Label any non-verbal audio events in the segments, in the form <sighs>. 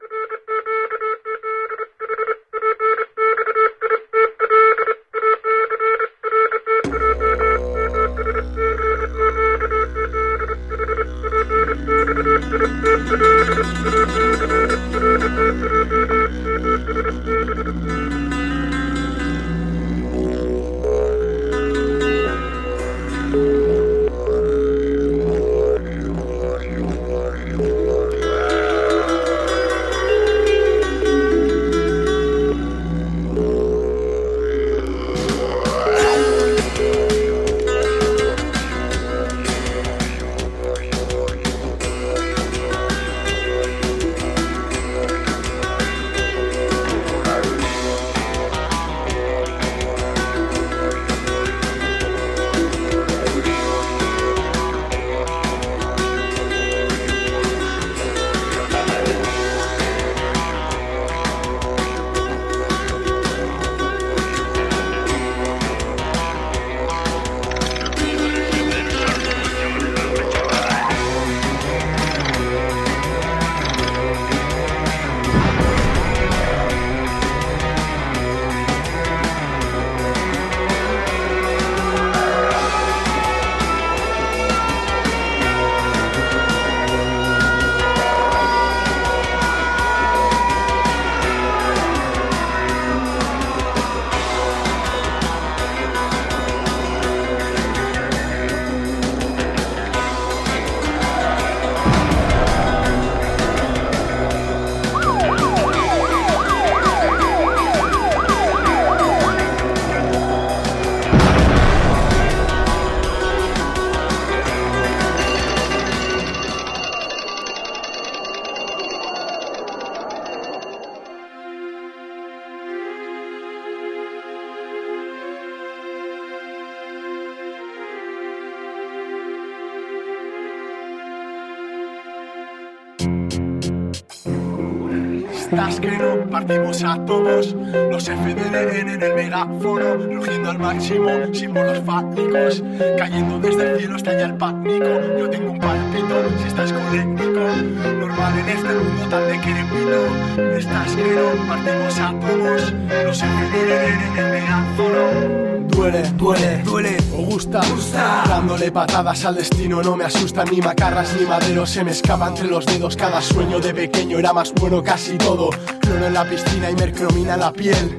Thank <laughs> you. Los FDN en el megáfono Rugiendo al máximo, símbolos fálicos Cayendo desde el cielo estalla el pánico. Yo tengo un palpito, si estás colérico Normal en este mundo tan de crepito Estás que no partimos átomos Los FDN en el megáfono. Duele, duele, duele, o gusta, gusta. Dándole patadas al destino no me asustan ni macarras ni maderos Se me escapa entre los dedos. Cada sueño de pequeño Era más bueno casi todo Clono en la piscina y mercromina la piel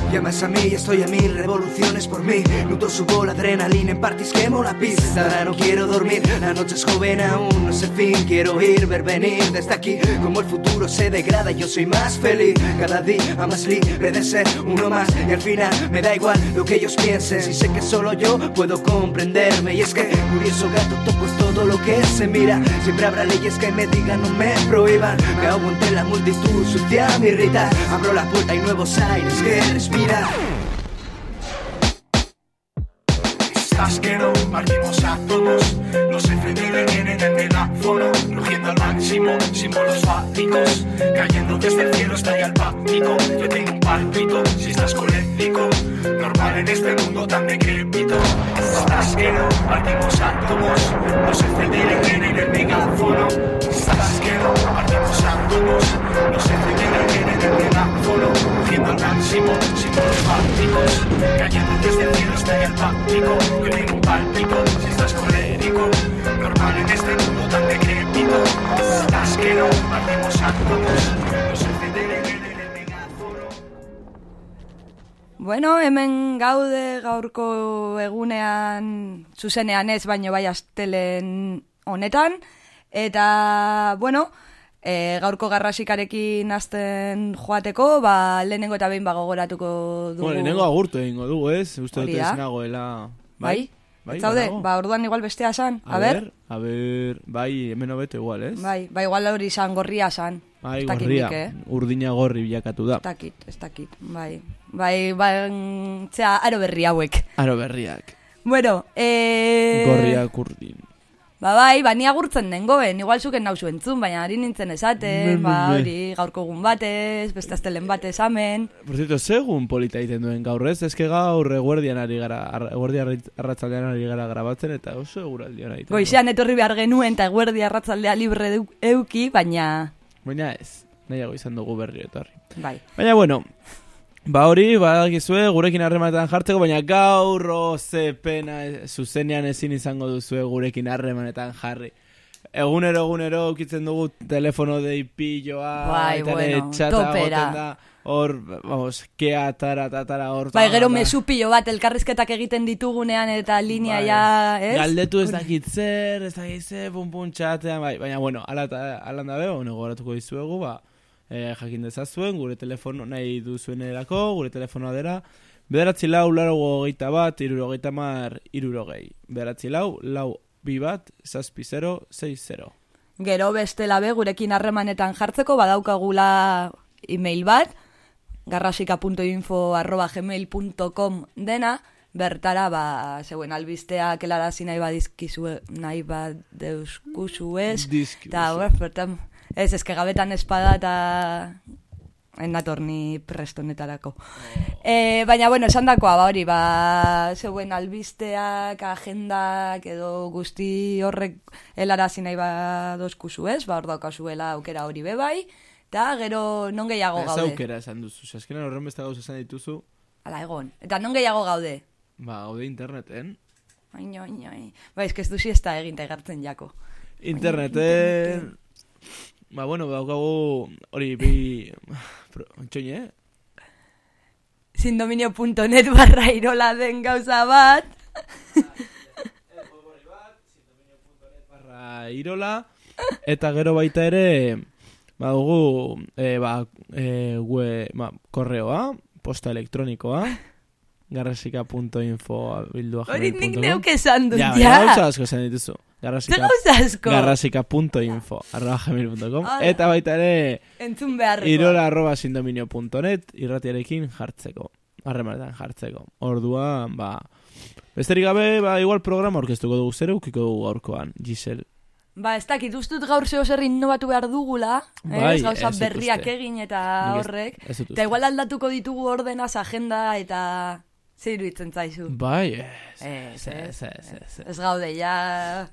Llamas a mí y estoy a mil revoluciones por mí. Nuto subo la adrenalina en parties quemo la pista. Ahora no quiero dormir, la noche es joven aún, no sé fin. Quiero ir, ver venir desde aquí. Como el futuro se degrada, yo soy más feliz. Cada día más libre de ser uno más. Y al final me da igual lo que ellos piensen. Si sé que solo yo puedo comprenderme. Y es que, curioso gato, toco todo lo que se mira. Siempre habrá leyes que me digan, no me prohíban. Me entre la multitud, sucia me irrita. Abro la puerta y nuevos aires que respiran. Estás que no partimos todos. Los FDL vienen el megáfono Rugiendo al máximo, símbolos fálicos. Cayendo desde el cielo está ya el pánico. Yo tengo un palpito, si estás colérico Normal en este mundo tan decrépito. Estás que no partimos átomos Los FDL vienen el megáfono Estás que no partimos átomos Los FDL vienen el megáfono Rugiendo al máximo, símbolos fálicos. Cayendo desde el cielo está ya el un palpito, si estás colérico Normal en este mundo tan decrépito Estás que no partimos el megáfono Bueno, hemen gaude gaurko egunean zuzenean ez, baino bai astelen honetan. Eta, bueno, e, gaurko garrasikarekin azten joateko, ba, lehenengo eta behin bagogoratuko dugu. Bueno, lehenengo agurtu egingo dugu, ez? Uste dut ez nagoela... Bai? Bai, Ez zaude, ba, orduan igual bestea san, A, ber, a ber, bai, hemen hobeto igual, ez? Bai, ba, igual hori san, gorria san. Bai, gorria, nik, eh? urdina gorri bilakatu da. Ez dakit, ez dakit, bai. Bai, bai, mm, zera, aro berri hauek. Aro berriak, Bueno, eh... gorriak urdin. Ba bai, ba ni agurtzen nengoen, igual zuken nauzu entzun, baina ari nintzen esaten, Be, be, ba be. hori, gaurko egun batez, beste astelen batez amen. Por cierto, segun polita egiten duen gaur, ez? Eske gaur eguerdian ari gara, ar- eguerdi arri- arratzaldean ari gara grabatzen, eta oso eguraldian egiten. du. Goizean etorri behar genuen eta eguerdi arratzaldea libre euki, baina, Baina ez, nahiago izan dugu berri etorri. bai. Baina, bueno, ba hori, badakizue, gurekin harremanetan jartzeko, baina gaur, oh, ze pena, eh, zuzenean ezin izango duzue gurekin harremanetan jarri. Egunero, egunero, ukitzen dugu telefono deipilloa, Bai, eta bueno, txata topera. egoten da, hor, vamos, kea, tara, tatara, hor. Bai, gero mezu pilo bat elkarrizketak egiten ditugunean eta linea Bai. ja, ez? Galdetu ez dakit zer, ez dakit zer, pun pun txatean, bai, baina bueno, ala eta alan dabe, honego goratuko dizuegu, ba, eh, jakin dezazuen, gure telefono nahi duzuenerako, gure telefonoa dela, bederatzi lau, laro hogeita bat, irurogeita mar, irurogei. Bederatzi lau, lau, bi bat, zazpi zero, sei zero. Gero bestela be gurekin harremanetan jartzeko badaukagula email bat, garrasika.info arroba gmail.com dena, bertara ba, zeuen albisteak helarazi nahi badizkizue, nahi ez, Dizkizu. eta ber, bertan, ez, eske gabetan espada eta enator ni prestonetarako. E, baina, bueno, esan dakoa, ba, hori, ba, zeuen albisteak, agendak, edo guzti horrek helarazi nahi badozkuzu ez, ba, hor daukazuela aukera hori bebai, eta gero non gehiago Ez gaude. aukera esan duzu, azkenan horren beste gauza esan dituzu, Ala, egon. Eta non gehiago gaude. ba, gaude interneten. Aino, aino, aino. Ba, ez ez duzi ez da egin eta egartzen jako. Interneten... Ba, bueno, daukagu hori bi... <sighs> Pro, Txoin, eh? Sindominio.net barra irola den gauza bat. barra irola eta gero baita ere badugu e, ba, e, gue, ba, korreoa posta elektronikoa garrasika.info bildua Hori nik gmail.com. neuk esan dut, ja, ja. gauza asko esan dituzu garrasika, garrasika.info arroba gmail.com eta baita ere Entzun beharreko. irola arroba sindominio.net irratiarekin jartzeko harremanetan jartzeko orduan ba besterik gabe ba igual programa orkestuko dugu zer ukiko dugu gaurkoan Giselle Ba, ez dakit, ustut gaur zeo zer innobatu behar dugula, Bai, ez, gauza ez berriak egin eta ez- horrek. ez Eta igual aldatuko ditugu ordenaz agenda eta zer iruditzen zaizu. Bai, ez, Ez, ez, ez, ez, ez. Ez gaude, ja...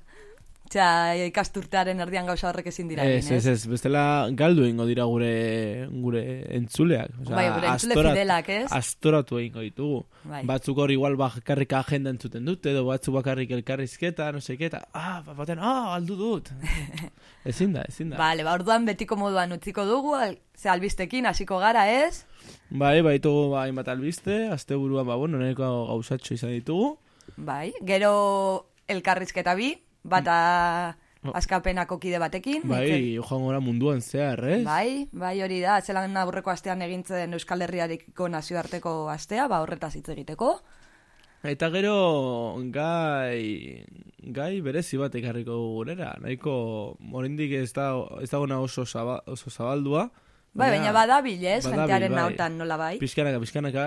Txea, ikasturtearen erdian gauza horrek ezin dira Ez, ez, ez, bestela galdu ingo dira gure gure entzuleak. Osea, Bai, gure entzule astorat- fidelak, ez? Astoratu egingo ditugu. Bai. Batzuk hor igual bakarrik agenda entzuten dute, edo batzuk bakarrik elkarrizketa, no seke, eta, ah, bat baten, ah, aldu dut. <laughs> ezin da, ezin da. Bale, ba, orduan betiko moduan utziko dugu, al, ze albistekin hasiko gara, ez? Bai, baitugu ba, hainbat albiste, asteburuan ba, bueno, nahiko gauzatxo izan ditugu. Bai, gero elkarrizketa bi, bata askapenako kide batekin. Bai, Nik- joan gora munduan zehar, ez? Bai, bai hori da, zelan aurreko astean egintzen Euskal Herriarekiko nazioarteko astea, ba horretaz hitz egiteko. Eta gero gai gai berezi bat ekarriko gurera. Nahiko oraindik ez da ez dagoena oso zaba, oso zabaldua. Bai, baina badabil, ez, badabil, jentearen bai. nautan nola bai. Pizkanaka, pizkanaka,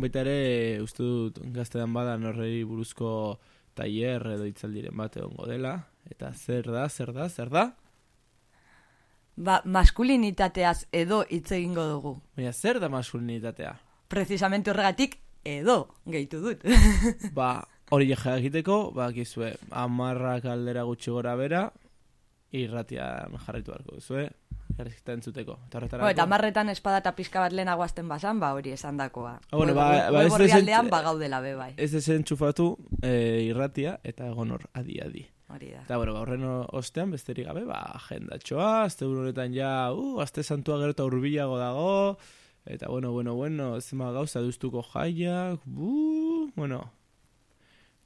baita ere uste dut gaztean bada norrei buruzko tailer edo hitzaldiren bat egongo dela. Eta zer da, zer da, zer da? Ba, maskulinitateaz edo hitz egingo dugu. Baina zer da maskulinitatea? Precisamente horregatik edo gehitu dut. ba, hori jakiteko, ba, gizue, amarrak aldera gutxi gora bera, irratia jarraitu beharko duzue, jarrizketa entzuteko. Eta horretarako... Eta marretan espada eta pizka bat lehenago azten basan, ba hori esan dakoa. Ah, bueno, ba- ba, ez orrialdean ba gaudela be bai. Ez desentxufatu e, irratia eta egon hor adi-adi. Hori da. Eta, bueno, ba, horren ostean besterik gabe, ba, agendatxoa, azte honetan ja, uh, azte santua gero eta urbilago dago, eta, bueno, bueno, bueno, zema gauza duztuko jaiak, bu, bueno,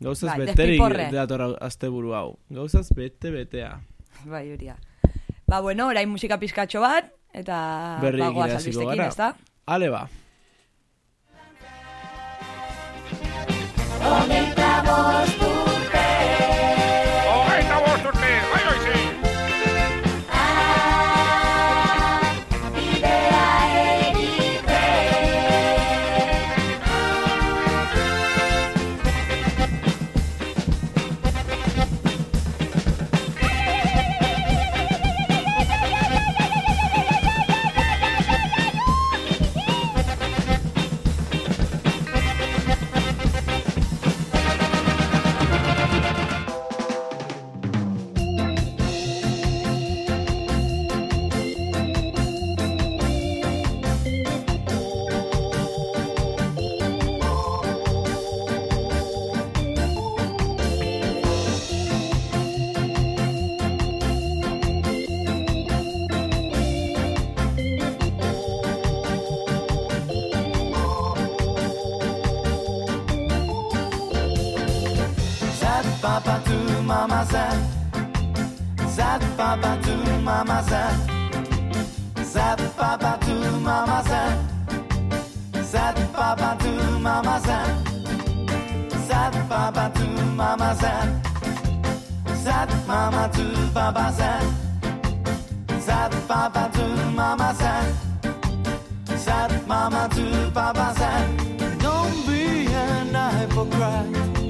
gauzaz Bai, beterik dator azte buru hau, gauzaz bete-betea. <laughs> Bai, hori da. Ba, bueno, orain musika pizkatxo bat, eta Berri bagoaz hasiko albistekin, gara. ez da? Ale ba. Hogeita papa to mama zat Zat papa to mama zat Zat papa to mama zat Zat papa to mama zat Zat papa to mama zat Zat mama to papa zat Zat papa to mama zat Zat mama to papa zat Don't be an hypocrite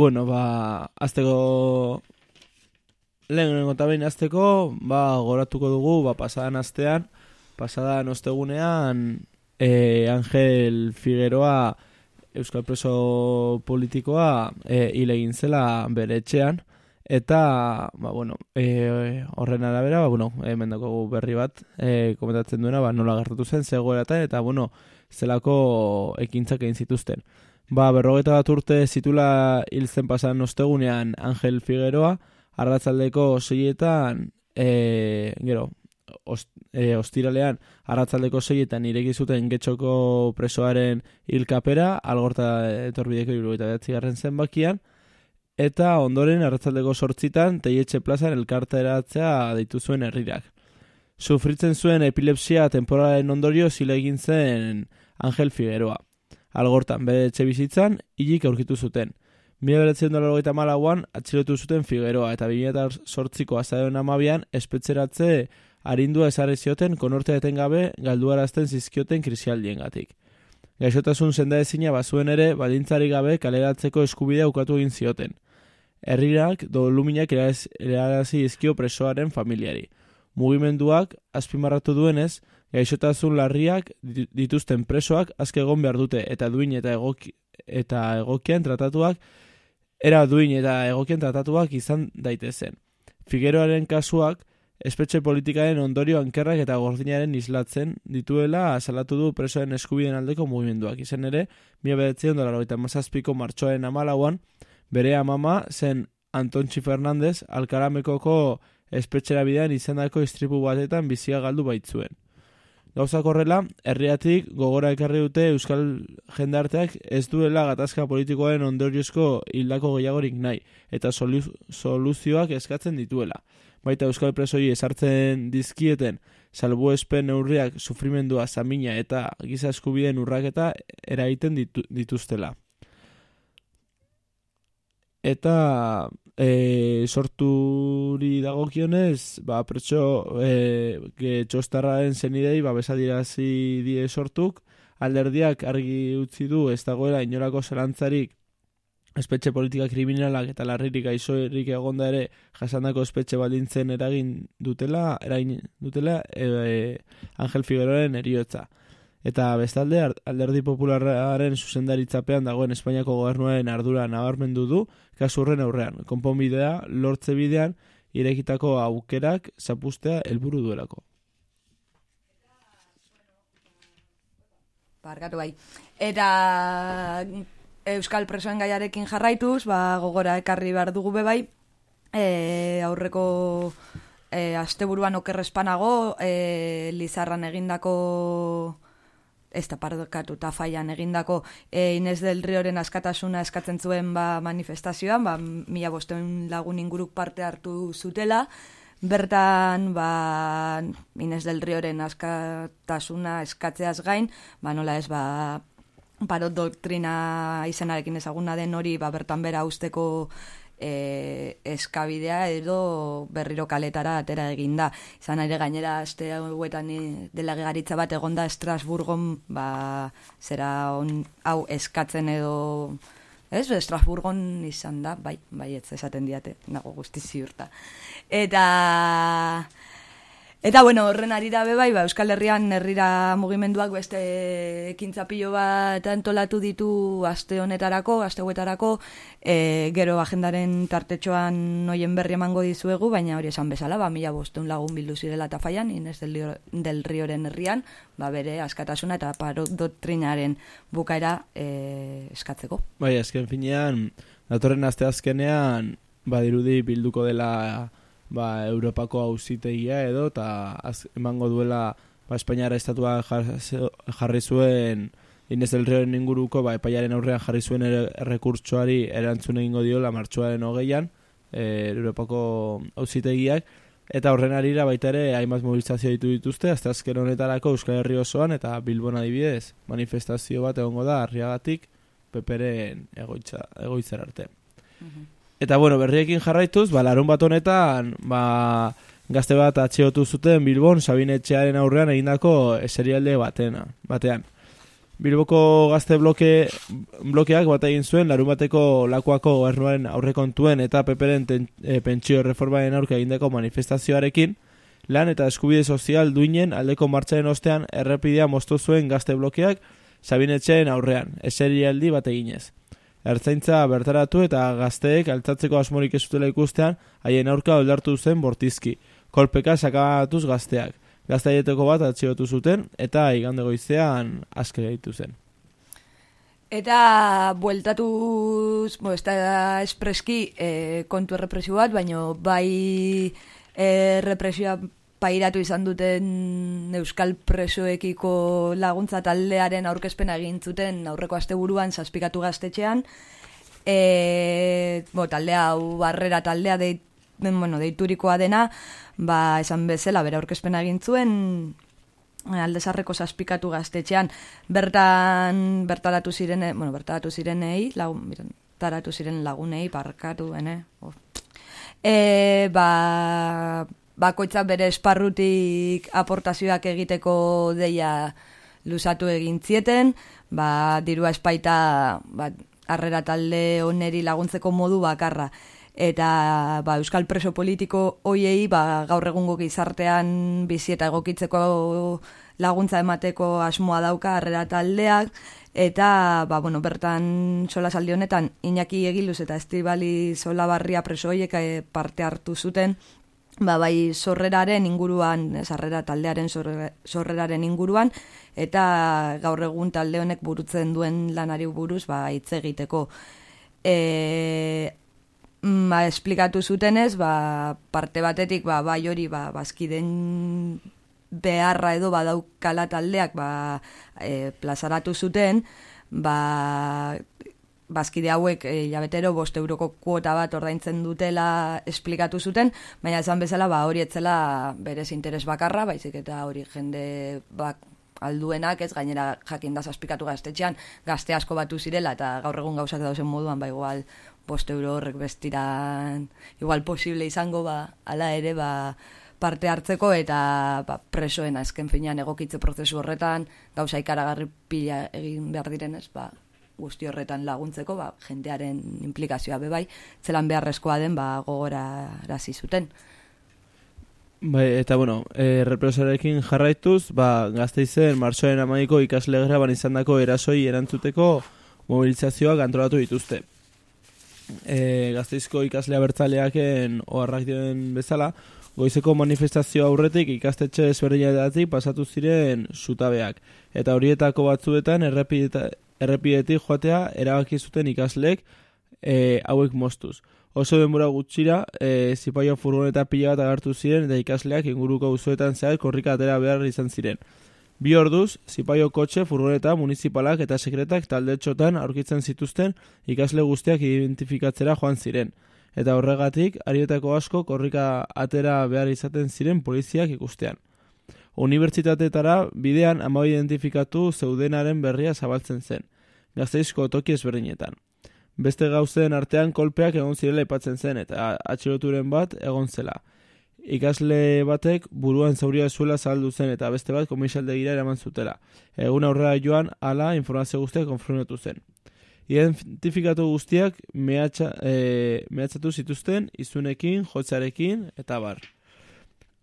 Bueno, ba, azteko lehenengo eta behin azteko, ba, goratuko dugu, ba, pasadan astean, pasadan ostegunean, e, Angel Figueroa, Euskal Preso politikoa, e, hile egin zela bere etxean, eta, ba, bueno, e, horren arabera, ba, bueno, hemen berri bat, e, komentatzen duena, ba, nola gertatu zen, zegoeratan, eta, bueno, zelako ekintzak egin zituzten. Ba, berrogeita bat urte zitula hil zen pasan ostegunean Angel Figueroa, arratzaldeko seietan, e, gero, ost, e, ostiralean, arratzaldeko seietan ireki zuten getxoko presoaren hilkapera, algorta etorbideko irugaita behatzi garren zenbakian, eta ondoren arratzaldeko sortzitan teietxe plazan elkarteratzea deitu zuen herrirak. Sufritzen zuen epilepsia temporalen ondorio zile egin zen Angel Figueroa. Algortan, bere etxe bizitzan, hilik aurkitu zuten. Mila beratzen dola hogeita malauan, atxilotu zuten Figueroa, eta 2008ko azadeon amabian, espetzeratze arindua ezarri zioten konortea etengabe galduarazten zizkioten krisialdien gatik. Gaixotasun senda ezina bazuen ere, baldintzari gabe kaleratzeko eskubidea ukatu egin zioten. Herrirak doluminak erarazi izkio presoaren familiari. Mugimenduak azpimarratu duenez, gaixotasun larriak di- dituzten presoak azke egon behar dute eta duin eta egoki, eta egokian tratatuak era duin eta egokian tratatuak izan daitezen. Figueroaren kasuak espetxe politikaren ondorio ankerrak eta gordinaren islatzen dituela salatu du presoen eskubiden aldeko mugimenduak. Izen ere, mila bedetzen dolaro eta mazazpiko martxoaren amalauan, bere amama zen Antontxi Fernandez alkaramekoko espetxera bidean izandako istripu batetan bizia galdu baitzuen. Gauzak horrela, herriatik gogora ekarri dute Euskal jendarteak ez duela gatazka politikoaren ondoriozko hildako gehiagorik nahi, eta solu- soluzioak eskatzen dituela. Baita Euskal presoi esartzen dizkieten salbuespen neurriak sufrimendua zamina eta giza eskubideen urraketa eraiten ditu, dituztela. Eta e, sorturi dagokionez, ba, pretxo e, txostarraren zenidei ba, besadirazi die sortuk, alderdiak argi utzi du ez dagoela inolako zelantzarik espetxe politika kriminalak eta larririk aizoerik egonda ere jasandako espetxe baldintzen eragin dutela, eragin dutela e, e, Angel Figueroaren eriotza. Eta bestalde alderdi popularraren zuzendaritzapean dagoen Espainiako gobernuaren ardura nabarmendu du kasu horren aurrean. Konponbidea lortze bidean irekitako aukerak zapustea helburu duelako. Barkatu bai. Eta Euskal presoen gaiarekin jarraituz, ba, gogora ekarri behar dugu be bai, e, aurreko e, asteburuan okerrespanago, e, Lizarran egindako ez da pardokatu eta faian egindako e, Inez del Rioren askatasuna eskatzen zuen ba, manifestazioan, ba, mila bosteun lagun inguruk parte hartu zutela, Bertan, ba, Inez del Rioren askatasuna eskatzeaz gain, ba, nola ez, ba, parot doktrina izenarekin ezaguna den hori, ba, bertan bera usteko e, eskabidea edo berriro kaletara atera eginda. Izan ere gainera aste hauetan eh, dela gegaritza bat egonda Estrasburgon ba, zera on, hau eskatzen edo Ez, Estrasburgon izan da, bai, bai, ez esaten diate, nago guzti ziurta. Eta, eta bueno, horren arira be bai, ba, Euskal Herrian herrira mugimenduak beste ekintza pilo bat antolatu ditu aste honetarako, aste huetarako, e, gero agendaren tartetxoan noien berri emango dizuegu, baina hori esan bezala, ba, mila bostun lagun bildu zirela eta faian, Inez del, del Rioren herrian, ba, bere askatasuna eta paro doktrinaren bukaera e, eskatzeko. Bai, azken finean, datorren aste azkenean, badirudi bilduko dela ba, Europako auzitegia edo, eta emango duela ba, Espainiara estatua jar- jarri zuen Inez del Rioren inguruko, ba, epaiaren aurrean jarri zuen errekurtsoari erantzun egingo diola martxoaren hogeian, e, Europako auzitegiak, eta horren arira baita ere hainbat mobilizazio ditu dituzte, azte azken honetarako Euskal Herri osoan, eta Bilbon adibidez, manifestazio bat egongo da, arriagatik, peperen egoitza, egoitzar arte. Eta bueno, berriekin jarraituz, ba, larun bat honetan, ba, gazte bat atxeotu zuten Bilbon Sabine Etxearen aurrean egindako eserialde batena, batean. Bilboko gazte bloke, blokeak bat egin zuen larun bateko lakuako gobernuaren aurrekontuen eta peperen ten, e, pentsio reformaren aurka egindako manifestazioarekin, lan eta eskubide sozial duinen aldeko martxaren ostean errepidea moztu zuen gazte blokeak Sabine Etxearen aurrean, eserialdi bat eginez. Ertzaintza bertaratu eta gazteek altzatzeko asmorik ez zutela ikustean, haien aurka oldartu zen bortizki. Kolpeka sakabatuz gazteak. Gazte haietako bat atxilotu zuten eta igande goizean aske gaitu zen. Eta bueltatuz, bo, ez da espreski e, kontu errepresio bat, baino bai e, represioa pairatu izan duten Euskal presoekiko laguntza taldearen aurkezpena egin zuten aurreko asteburuan zazpikatu gaztetxean. E, bo, taldea barrera taldea deit, bueno, deiturikoa dena, ba, esan bezala, bere aurkezpena egin zuen, aldezarreko zazpikatu gaztetxean bertan bertaratu ziren bueno, bertaratu zirenei lagun, bertaratu ziren lagunei parkatu ene oh. e, ba, bakoitza bere esparrutik aportazioak egiteko deia luzatu egin zieten ba, dirua espaita ba, arrera talde oneri laguntzeko modu bakarra. Eta ba, euskal preso politiko hoiei ba, gaur egungo gizartean bizi eta egokitzeko laguntza emateko asmoa dauka harrera taldeak, eta ba, bueno, bertan sola saldi honetan Iñaki Egiluz eta Estibali Solabarria presoiek eh, parte hartu zuten, ba, bai sorreraren inguruan, sarrera taldearen sorre- sorreraren inguruan, eta gaur egun talde honek burutzen duen lanari buruz ba, hitz egiteko. E, ba, esplikatu zutenez, ba, parte batetik, ba, bai hori, ba, bazkiden beharra edo badaukala taldeak ba, e, plazaratu zuten, ba, bazkide hauek e, jabetero bost euroko kuota bat ordaintzen dutela esplikatu zuten, baina esan bezala ba, hori etzela berez interes bakarra, baizik eta hori jende bak, alduenak, ez gainera jakin da zazpikatu gaztetxean, gazte asko batu zirela, eta gaur egun gauzak dauzen moduan, ba igual bost euro horrek bestiran, igual posible izango, ba, ala ere, ba, parte hartzeko eta ba, presoen azken finean egokitze prozesu horretan gauza ikaragarri pila egin behar direnez, ba, guzti horretan laguntzeko, ba, jendearen implikazioa bebai, zelan beharrezkoa den ba, gogora razi zuten. Bai, eta bueno, e, represorekin jarraituz, ba, gazteizen martxoaren amaiko ikasle graban izan dako erasoi erantzuteko mobilizazioak antolatu dituzte. E, gazteizko ikasle abertzaleaken oharrak dioen bezala, goizeko manifestazio aurretik ikastetxe ezberdinetatik pasatu ziren zutabeak. Eta horietako batzuetan errepideta, errepidetik joatea erabaki zuten ikasleek e, hauek moztuz. Oso denbora gutxira, e, zipaio furgoneta pila bat agartu ziren eta ikasleak inguruko uzuetan zehar korrika atera behar izan ziren. Bi orduz, zipaio kotxe, furgoneta, municipalak eta sekretak talde txotan aurkitzen zituzten ikasle guztiak identifikatzera joan ziren. Eta horregatik, arietako asko korrika atera behar izaten ziren poliziak ikustean. Unibertsitateetara bidean ama identifikatu zeudenaren berria zabaltzen zen. Gazteizko toki ezberdinetan. Beste gauzen artean kolpeak egon zirela ipatzen zen eta atxiloturen bat egon zela. Ikasle batek buruan zauria zuela zahaldu zen eta beste bat komisaldegira eraman zutela. Egun aurrera joan ala informazio guztiak konfrontatu zen. Identifikatu guztiak mehatxa, e, mehatxatu zituzten izunekin, jotzarekin eta bar.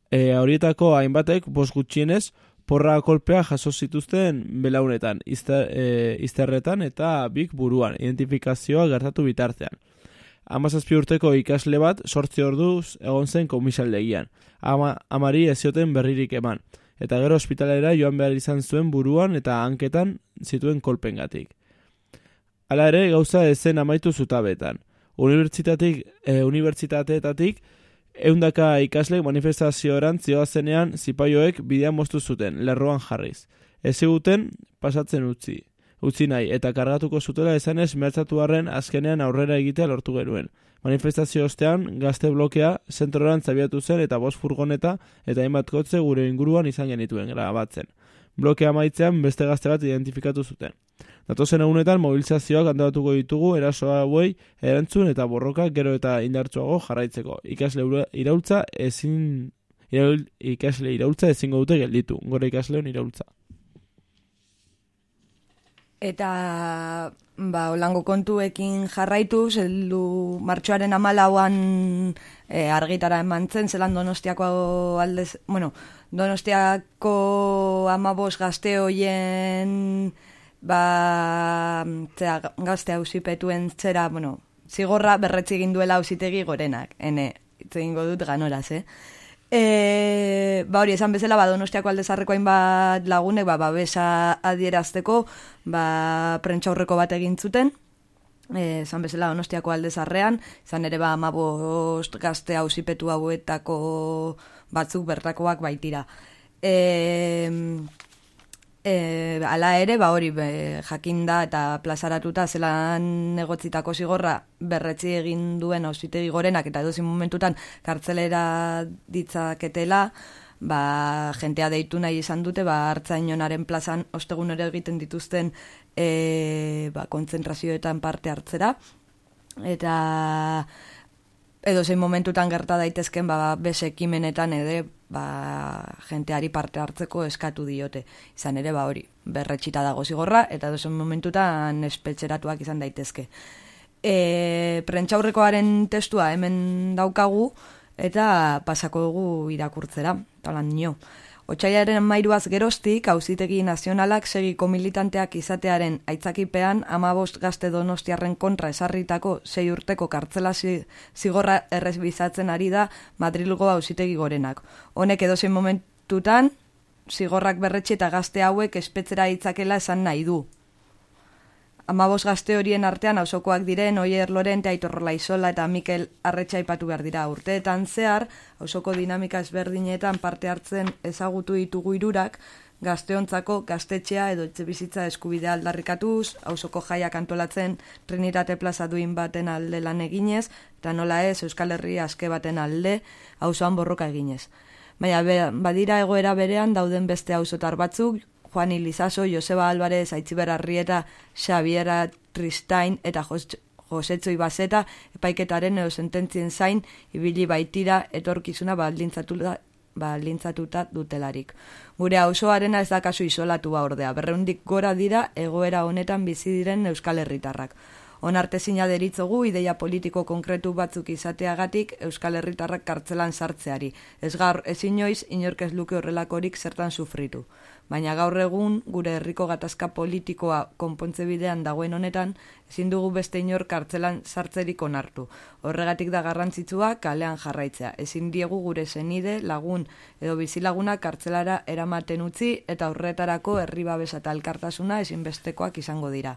E, horietako hainbatek bost gutxienez porra kolpea jaso zituzten belaunetan, izter, e, izterretan eta bik buruan, identifikazioa gertatu bitartean. Amazazpi urteko ikasle bat sortzi orduz egon zen komisaldegian. Ama, amari ezioten berririk eman. Eta gero ospitalera joan behar izan zuen buruan eta hanketan zituen kolpengatik. Hala ere gauza ezen amaitu zutabetan. E, unibertsitateetatik eundaka ikaslek manifestazioeran zioazenean zipaioek bidean moztu zuten, lerroan jarriz. Eziguten pasatzen utzi utzi nahi, eta kargatuko zutela esanez mehatzatu harren azkenean aurrera egitea lortu genuen. Manifestazio ostean, gazte blokea zentroran zabiatu zen eta bost furgoneta eta hainbat kotze gure inguruan izan genituen grabatzen. Blokea maitzean beste gazte bat identifikatu zuten. Datozen egunetan mobilizazioak antolatuko ditugu erasoa hauei erantzun eta borroka gero eta indartsuago jarraitzeko. Ikasle iraultza ezin iraul, ikasle iraultza ezingo dute gelditu. Gore ikasleon iraultza. Eta, ba, holango kontuekin jarraitu, zeldu martxoaren amalauan e, argitara eman zen, zelan donostiako aldez, bueno, donostiako amabos gazte hoien, ba, zera, gazte hausipetuen zera, bueno, zigorra berretzi egin duela hausitegi gorenak, ene, hitz egingo dut ganoraz, eh? E, ba hori, esan bezala, ba, donostiako aldezarreko hainbat lagunek, ba, babesa adierazteko, ba, prentsa aurreko bat egin zuten, e, esan bezala donostiako aldezarrean, izan ere ba, amabost gazte hausipetu hauetako batzuk bertakoak baitira. E, e, ala ere, ba hori, be, jakinda eta plazaratuta zelan negotzitako zigorra berretzi egin duen auzitegi gorenak eta edozin momentutan kartzelera ditzaketela, ba, jentea deitu nahi izan dute, ba, hartzainonaren plazan ostegunero egiten dituzten e, ba, kontzentrazioetan parte hartzera, eta edo zein momentutan gerta daitezken ba, bese ekimenetan ere ba, jenteari parte hartzeko eskatu diote. Izan ere, ba hori, berretxita dago zigorra, eta edo zein momentutan espetxeratuak izan daitezke. E, prentxaurrekoaren testua hemen daukagu eta pasako dugu irakurtzera, talan nio. Otsaiaren mairuaz geroztik, hauzitegi nazionalak segiko militanteak izatearen aitzakipean amabost gazte donostiarren kontra esarritako sei urteko kartzela zi- zigorra errebizatzen ari da Madrilgo hauzitegi gorenak. Honek edozein momentutan, zigorrak berretxe eta gazte hauek espetzera itzakela esan nahi du. Amabos gazte horien artean auzokoak diren Oier Lorente, Aitor Laizola eta Mikel Arretxa aipatu behar dira. Urteetan zehar, auzoko dinamika ezberdinetan parte hartzen ezagutu ditugu irurak, gazteontzako gaztetxea edo etxebizitza eskubidea aldarrikatuz, auzoko jaiak antolatzen Trinitate plaza duin baten alde lan eginez, eta nola ez Euskal Herria aske baten alde auzoan borroka eginez. Baina badira egoera berean dauden beste auzotar batzuk, Juan Ilizaso, Joseba Álvarez, Aitziber Arrieta, Xabiera Tristain eta Jos- Josetxo Ibazeta epaiketaren edo sententzien zain ibili baitira etorkizuna baldintzatuta baldintzatuta dutelarik. Gure auzoarena ez da kasu isolatua ordea, berreundik gora dira egoera honetan bizi diren Euskal Herritarrak. Onartezina deritzogu ideia politiko konkretu batzuk izateagatik Euskal Herritarrak kartzelan sartzeari. Ez gaur ezin inoiz inork ez luke horrelakorik zertan sufritu. Baina gaur egun gure herriko gatazka politikoa konpontze bidean dagoen honetan, ezin dugu beste inor kartzelan sartzerik onartu. Horregatik da garrantzitsua kalean jarraitzea. Ezin diegu gure senide, lagun edo bizilaguna kartzelara eramaten utzi eta horretarako herri babesa eta elkartasuna ezinbestekoak izango dira.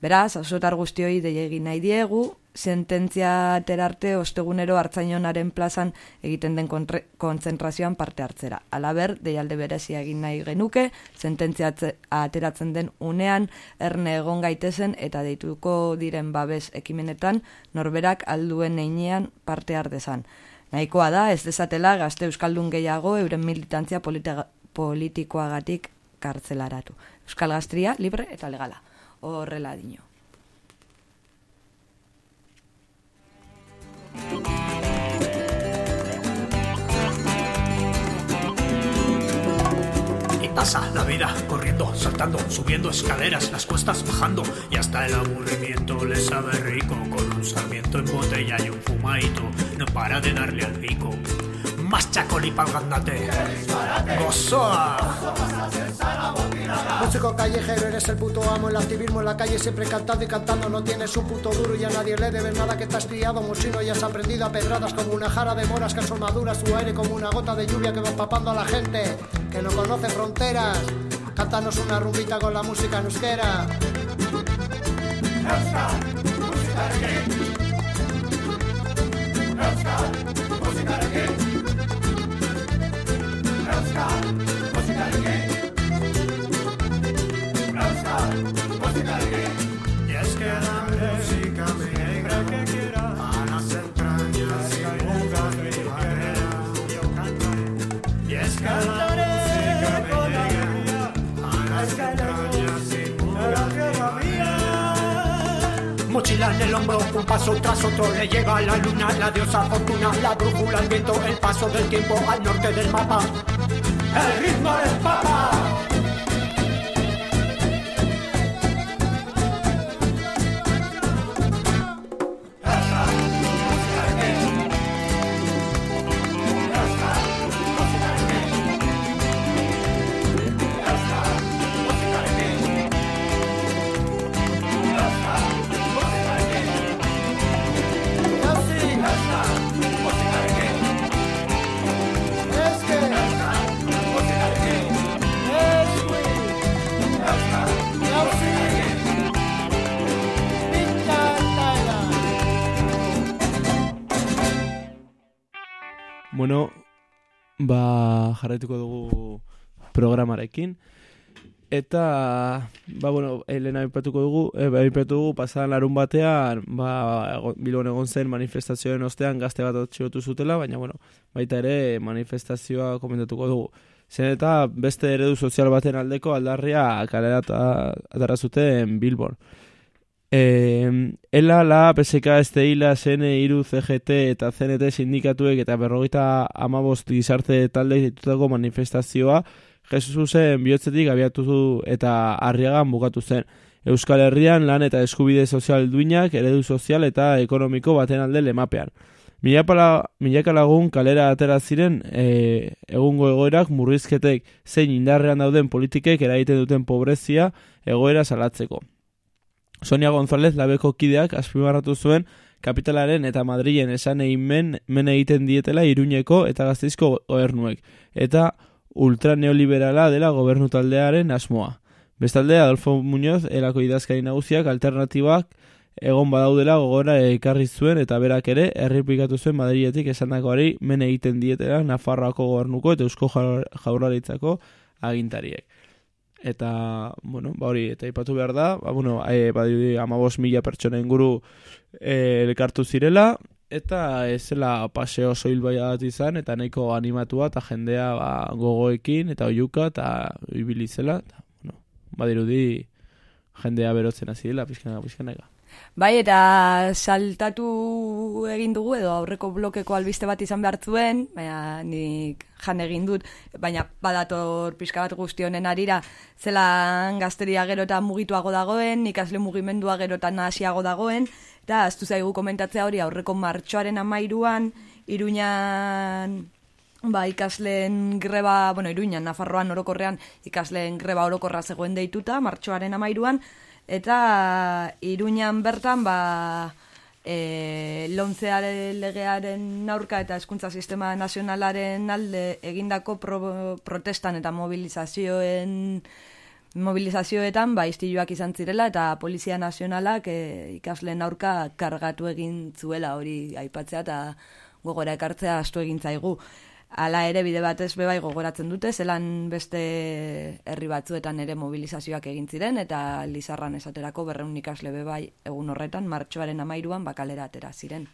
Beraz, auzotar guztioi dei egin nahi diegu, sententzia aterarte ostegunero hartzainonaren plazan egiten den kontzentrazioan parte hartzera. Alaber, deialde berezia egin nahi genuke, sententzia atze- ateratzen den unean, erne egon gaitezen eta deituko diren babes ekimenetan, norberak alduen einean parte har dezan. Nahikoa da, ez dezatela gazte euskaldun gehiago euren militantzia politikoagatik kartzelaratu. Euskal Gaztria, libre eta legala. Horrela dino. Y pasa la vida corriendo, saltando, subiendo escaleras, las cuestas bajando y hasta el aburrimiento le sabe rico con un sarmiento en botella y un fumadito. No para de darle al pico. Más chacoli pa'l gandate. Gozoa. Músico callejero, eres el puto amo, el activismo en la calle siempre cantando y cantando, no tienes un puto duro y a nadie le debes nada que estás criado, musino y has aprendido a pedradas como una jara de moras que son maduras, su aire como una gota de lluvia que va empapando a la gente, que no conoce fronteras, cántanos una rumbita con la música en euskera. Música Mochila en el hombro, un paso tras otro le lleva la luna, la diosa fortuna, la brújula, el viento, el paso del tiempo al norte del mapa. El ritmo del papa. Ba, jarraituko dugu programarekin. Eta, ba, bueno, Elena aipatuko dugu, e, aipatu dugu, pasadan larun batean, ba, Bilbon egon zen manifestazioen ostean gazte bat atxilotu zutela, baina, bueno, baita ere manifestazioa komentatuko dugu. Zen eta beste eredu sozial baten aldeko aldarria kalera ata- atara zuten Bilbon. Eh, ELA, LA, PSK, STI, LA, SN, IRU, CGT eta CNT sindikatuek eta berrogeita amabost gizarte talde ditutako manifestazioa Jesusen bihotzetik abiatu zu eta arriagan bukatu zen. Euskal Herrian lan eta eskubide sozial duinak eredu sozial eta ekonomiko baten alde lemapean. Milaka lagun kalera atera ziren e, egungo egoerak murrizketek zein indarrean dauden politikek eragiten duten pobrezia egoera salatzeko. Sonia González labeko kideak azpimarratu zuen kapitalaren eta Madrilen esan egin men, men egiten dietela iruñeko eta gazteizko gobernuek, eta ultraneoliberala dela gobernu taldearen asmoa. Bestalde, Adolfo Muñoz, erako idazkari nagusiak alternatibak egon badaudela gogora ekarri zuen eta berak ere errepikatu zuen Madriletik esandakoari men egiten dietela Nafarroako gobernuko eta Eusko Jaur- Jaurlaritzako agintariek. Eta, bueno, ba hori, eta ipatu behar da, ba, bueno, e, badirudi amabos mila pertsona inguru e, elkartu zirela, eta ez zela paseo soil bai bat izan, eta nahiko animatua, eta jendea ba, gogoekin, eta oiuka, eta ibili zela, eta, bueno, badirudi jendea berotzen hasi dela, pizkanaka, pizkanaka. Bai, eta saltatu egin dugu, edo aurreko blokeko albiste bat izan behar zuen, baina nik jan egin dut, baina badator pixka bat guzti honen arira, zelan gazteria gero eta mugituago dagoen, ikasle mugimendua gero eta nahasiago dagoen, eta aztu zaigu komentatzea hori aurreko martxoaren amairuan, iruñan ba, ikasleen greba, bueno, iruñan, Nafarroan orokorrean ikasleen greba orokorra zegoen deituta, martxoaren amairuan, eta iruñan bertan, ba, e, lontzearen legearen aurka eta hezkuntza sistema nazionalaren alde egindako pro, protestan eta mobilizazioen mobilizazioetan ba istiluak izan zirela eta polizia nazionalak e, ikasleen aurka kargatu egin zuela hori aipatzea eta gogora ekartzea astu egin zaigu. Hala ere bide batez bebai gogoratzen dute, zelan beste herri batzuetan ere mobilizazioak egin ziren, eta Lizarran esaterako berreun ikasle bebai egun horretan, martxoaren amairuan bakalera atera ziren.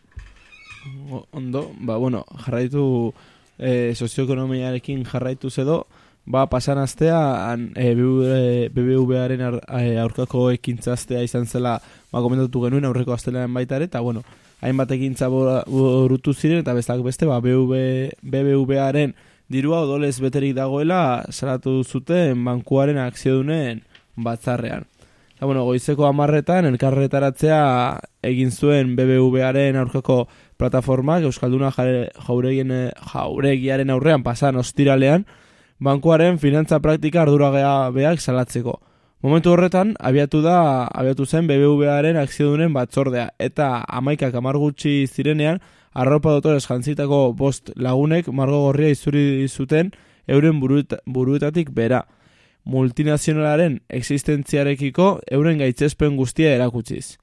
Ondo, ba, bueno, jarraitu e, sozioekonomiarekin jarraitu zedo, ba, pasan astea an, e, BBVaren ar, e, aurkako ekintzaztea izan zela, ba, komentatu genuen aurreko astelean baita ere, eta, bueno, hainbat ekintza burutu ziren, eta bestak beste, ba, BV, BBVaren dirua odolez beterik dagoela salatu zuten bankuaren akziodunen batzarrean. Eta, bueno, goizeko amarretan, elkarretaratzea egin zuen BBVaren aurkako plataformak Euskalduna jauregien, jauregiaren aurrean pasan ostiralean, bankuaren finantza praktika arduragabeak salatzeko. Momentu horretan, abiatu da, abiatu zen BBVaren akziodunen batzordea, eta amaikak amar gutxi zirenean, arropa dotorez jantzitako bost lagunek margo gorria izuri zuten euren burueta, buruetatik bera. Multinazionalaren existentziarekiko euren gaitzespen guztia erakutsiz.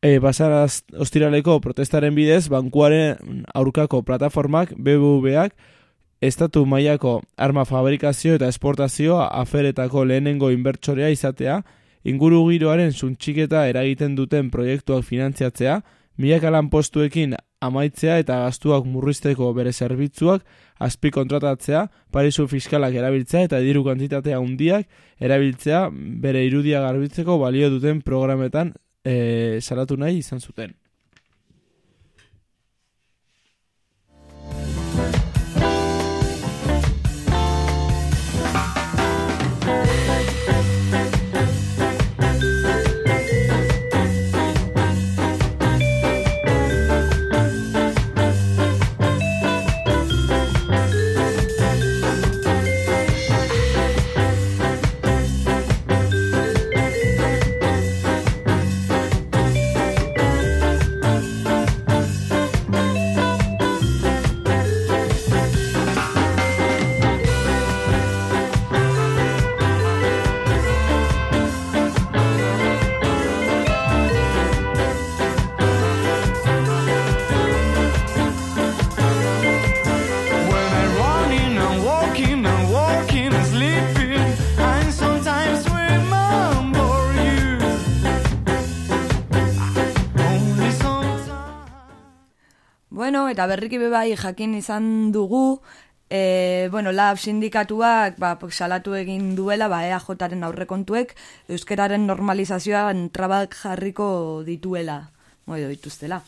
E, basaraz ostiraleko protestaren bidez, bankuaren aurkako plataformak BBVak estatu mailako arma fabrikazio eta esportazio aferetako lehenengo inbertsorea izatea, inguru giroaren suntxiketa eragiten duten proiektuak finantziatzea, milaka lanpostuekin amaitzea eta gastuak murrizteko bere zerbitzuak azpi kontratatzea, parisu fiskalak erabiltzea eta diru kantitatea handiak erabiltzea bere irudia garbitzeko balio duten programetan e, salatu nahi izan zuten. Eta berriki bebai jakin izan dugu, e, bueno, lab sindikatuak ba, salatu egin duela ba, EAJaren aurrekontuek euskeraren normalizazioan trabak jarriko dituela, edo dituztela.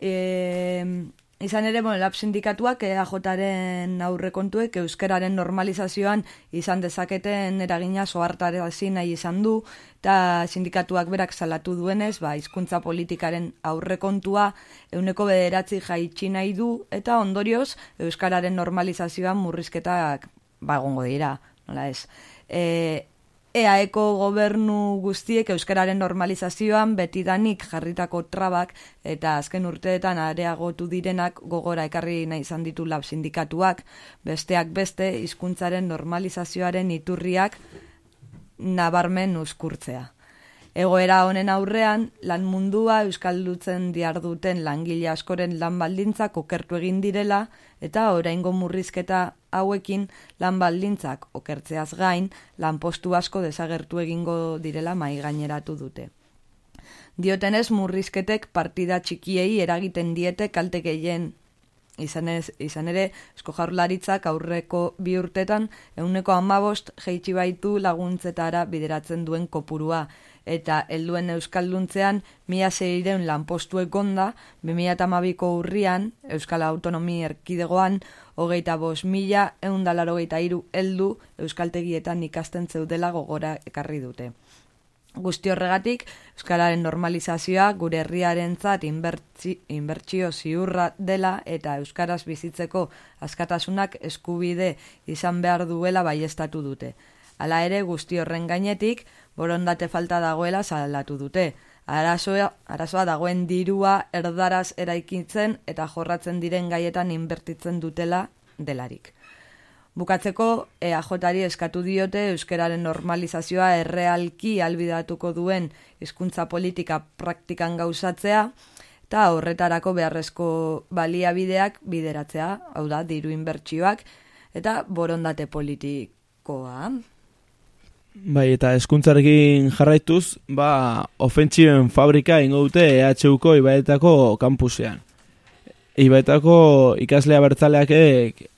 E, Izan ere, bueno, lab sindikatuak EAJaren aurrekontuek euskararen normalizazioan izan dezaketen eragina sohartarazi nahi izan du, eta sindikatuak berak salatu duenez, ba, hizkuntza politikaren aurrekontua euneko bederatzi jaitsi nahi du, eta ondorioz euskararen normalizazioan murrizketak bagongo dira, nola ez. E, EAeko gobernu guztiek euskararen normalizazioan betidanik jarritako trabak eta azken urteetan areagotu direnak gogora ekarri nahi izan ditu lab sindikatuak, besteak beste hizkuntzaren normalizazioaren iturriak nabarmen uskurtzea. Egoera honen aurrean, lan mundua euskaldutzen diarduten langile askoren lan baldintzak okertu egin direla, eta oraingo murrizketa hauekin lan baldintzak okertzeaz gain, lanpostu asko desagertu egingo direla mai gaineratu dute. Diotenez murrizketek partida txikiei eragiten diete kalte gehien izan, ez, izan ere esko jaurlaritzak aurreko bi urtetan euneko amabost jeitsi baitu laguntzetara bideratzen duen kopurua eta helduen euskalduntzean mila zeireun lanpostuek gonda, 2008ko urrian, Euskal Autonomi Erkidegoan, hogeita bos mila, eundalaro geita iru heldu euskaltegietan ikasten zeudela gogora ekarri dute. Guzti horregatik, Euskararen normalizazioa gure herriarentzat inbertsi, inbertsio ziurra dela eta Euskaraz bizitzeko askatasunak eskubide izan behar duela baiestatu dute. Hala ere, guzti horren gainetik, borondate falta dagoela salatu dute. Arazoa, arazoa dagoen dirua erdaraz eraikitzen eta jorratzen diren gaietan inbertitzen dutela delarik. Bukatzeko, EAJari eskatu diote euskeraren normalizazioa errealki albidatuko duen hizkuntza politika praktikan gauzatzea, eta horretarako beharrezko baliabideak bideratzea, hau da, diru inbertsioak, eta borondate politikoa. Bai, eta eskuntzarekin jarraituz, ba, ofentsiben fabrika ingo dute EHUko ibaetako kampusean. Ibaetako ikaslea bertzaleak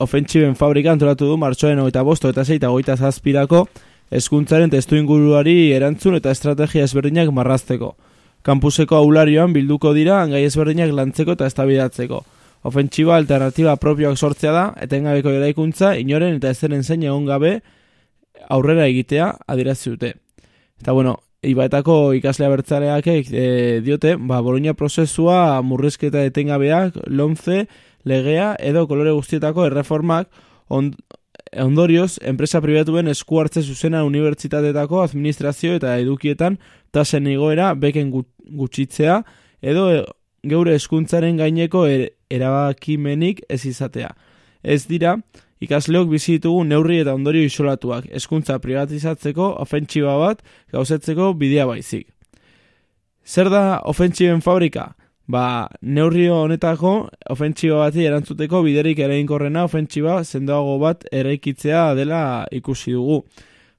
ofentsiben fabrika antolatu du martxoen ogeita bosto eta zeita ogeita zazpirako eskuntzaren testu inguruari erantzun eta estrategia ezberdinak marrazteko. Kampuseko aularioan bilduko dira gai ezberdinak lantzeko eta estabidatzeko. Ofentsiba alternatiba propioak sortzea da, etengabeko eraikuntza, inoren eta ezeren zein egon gabe aurrera egitea adierazi dute. Eta bueno, Ibaetako ikaslea bertzaleak e, diote, ba, Bologna prozesua murrizketa etengabeak, lomze, legea edo kolore guztietako erreformak on, ondorioz, enpresa pribatuen esku hartze zuzena unibertsitatetako administrazio eta edukietan tasen igoera beken gutxitzea edo e, geure eskuntzaren gaineko er, erabakimenik ez izatea. Ez dira, ikasleok bizi ditugu neurri eta ondorio isolatuak, hezkuntza privatizatzeko ofentsiba bat gauzetzeko bidea baizik. Zer da ofentsiben fabrika? Ba, neurri honetako ofentsiba bati erantzuteko biderik erainkorrena ofentsiba sendoago bat eraikitzea dela ikusi dugu.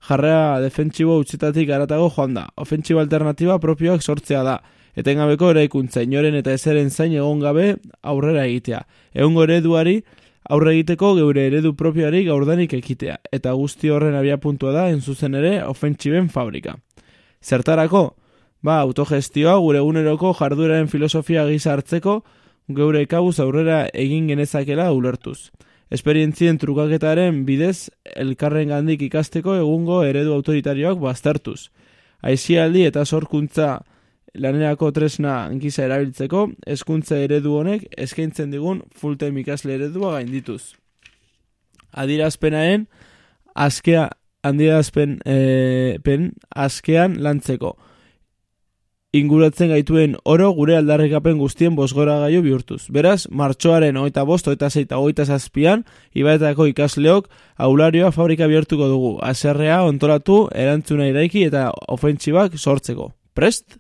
Jarrea defentsibo utzitatik garatago joan da. Ofentsiba alternatiba propioak sortzea da. Etengabeko eraikuntza inoren eta ezeren zain egon gabe aurrera egitea. Egungo ereduari aurre egiteko geure eredu propioari gaurdanik ekitea, eta guzti horren abia puntua da enzuzen ere ofentsiben fabrika. Zertarako, ba, autogestioa gure eguneroko jardueraren filosofia gisa hartzeko, geure kabuz aurrera egin genezakela ulertuz. Esperientzien trukaketaren bidez elkarren gandik ikasteko egungo eredu autoritarioak baztertuz. Aizialdi eta sorkuntza lanerako tresna gisa erabiltzeko, hezkuntza eredu honek eskaintzen digun full-time ikasle eredua gaindituz. Adirazpenaen, askea, handirazpen e, pen, askean lantzeko. Inguratzen gaituen oro gure aldarrikapen guztien bosgora gaio bihurtuz. Beraz, martxoaren oita bost, oita zeita, oita zazpian, ibaetako ikasleok aularioa fabrika bihurtuko dugu. Aserrea ontolatu, erantzuna iraiki eta ofentsibak sortzeko. Prest?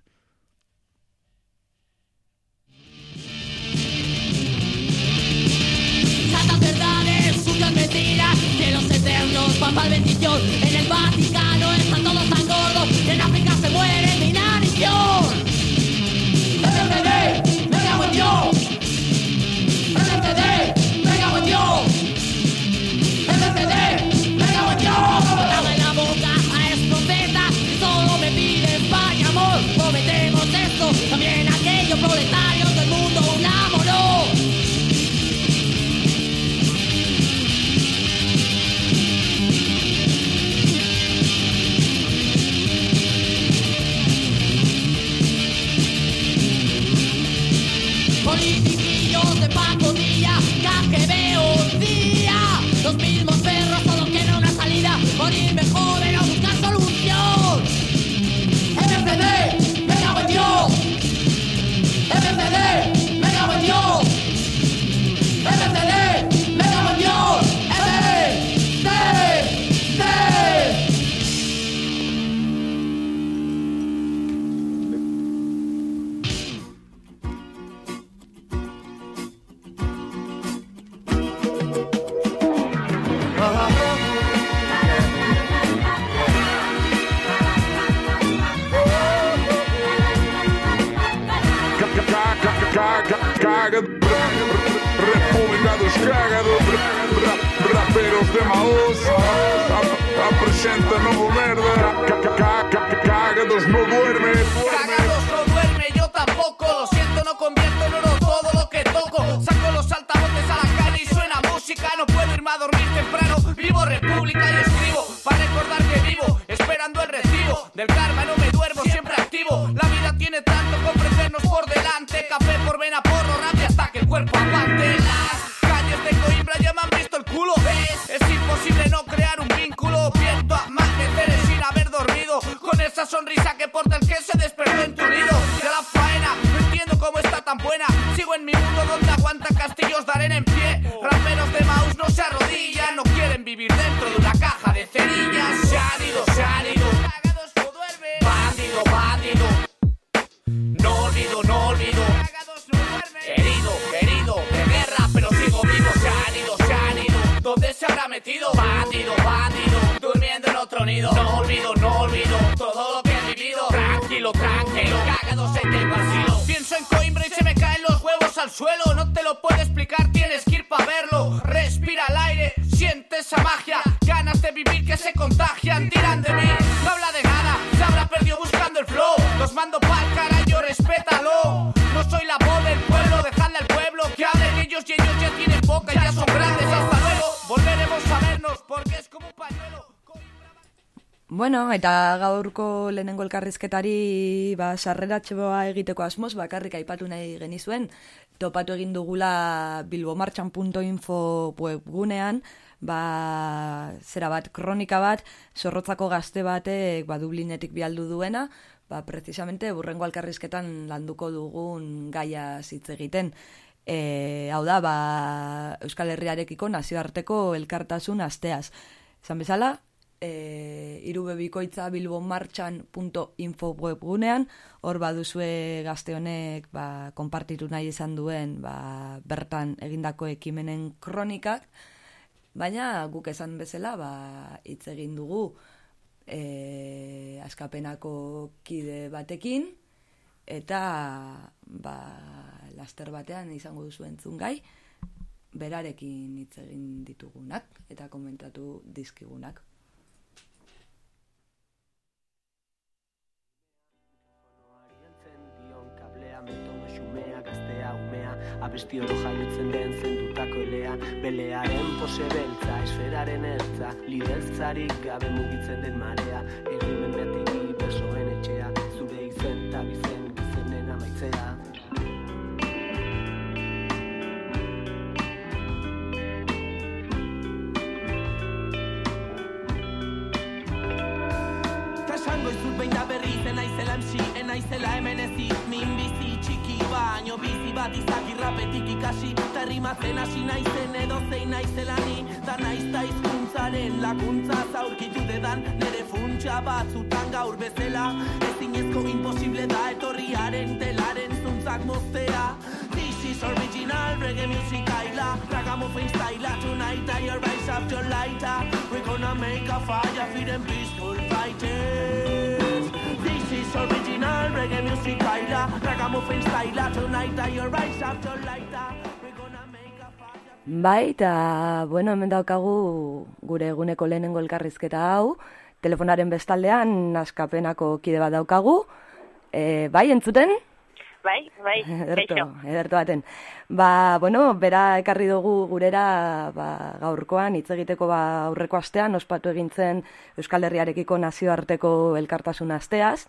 Bueno, eta gaurko lehenengo elkarrizketari ba, sarreratxeboa egiteko asmoz, bakarrik aipatu nahi genizuen, topatu egin dugula bilbomartxan.info webgunean, ba, zera bat, kronika bat, zorrotzako gazte batek ba, Dublinetik bialdu duena, ba, precisamente burrengo elkarrizketan landuko dugun gaia hitz egiten. E, hau da, ba, Euskal Herriarekiko nazioarteko elkartasun asteaz. Zan bezala, e, irubebikoitza bilbomartxan.info webgunean, hor baduzue gazte honek ba, konpartitu nahi izan duen ba, bertan egindako ekimenen kronikak, baina guk esan bezala ba, hitz egin dugu e, askapenako kide batekin, eta ba, laster batean izango duzu entzun gai, berarekin hitz egin ditugunak eta komentatu dizkigunak. metodo xumea gaztea umea abesti oro jaiotzen den zendutako elea belearen pose beltza esferaren ertza lideltzarik gabe mugitzen den marea egimen betegi besoen etxea zure izen eta bizen berriz enaizela MC, enaizela hemen ezit Min bizi txiki baino bizi bat izaki rapetik ikasi. Ta rimatzen hasi naizen edo zein naizela ni Da naiz ta hizkuntzaren laguntza zaurkitu dedan. Nere funtsa batzutan gaur bezala Ezinezko imposible da etorriaren telaren zuntzak moztea. This is original reggae music aila Ragamuffin style Tonight I rise up your lighter. We're gonna make a fire for them peaceful is original reggae music aila Ragamuffin style. Tonight I rise up your lighter We're gonna make a fire. Bai, eta, bueno, hemen daukagu gure eguneko lehenengo elkarrizketa hau, telefonaren bestaldean askapenako kide bat daukagu, e, bai, entzuten? Bai, bai, <laughs> Ederto, ederto baten. Ba, bueno, bera ekarri dugu gurera ba, gaurkoan, hitz egiteko ba, aurreko astean, ospatu egintzen Euskal Herriarekiko nazioarteko elkartasun asteaz,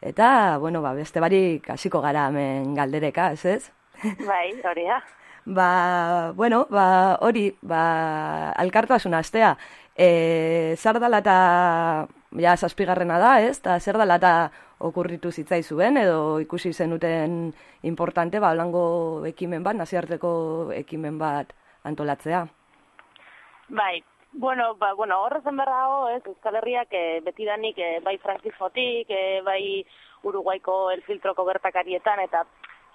eta, bueno, ba, beste barik hasiko gara hemen galdereka, ez ez? Bai, hori da. <laughs> Ba, bueno, ba, hori, ba, alkartasun astea. E, zer dala eta, ja, zazpigarrena da, ez? Ta zer dala eta okurritu zitzaizuen, edo ikusi zenuten importante, ba, holango ekimen bat, naziarteko ekimen bat antolatzea. Bai, bueno, ba, bueno, horrezen berra dago, ez, Euskal Herriak e, betidanik e, bai frankismotik, e, bai Uruguaiko el filtroko gertakarietan, eta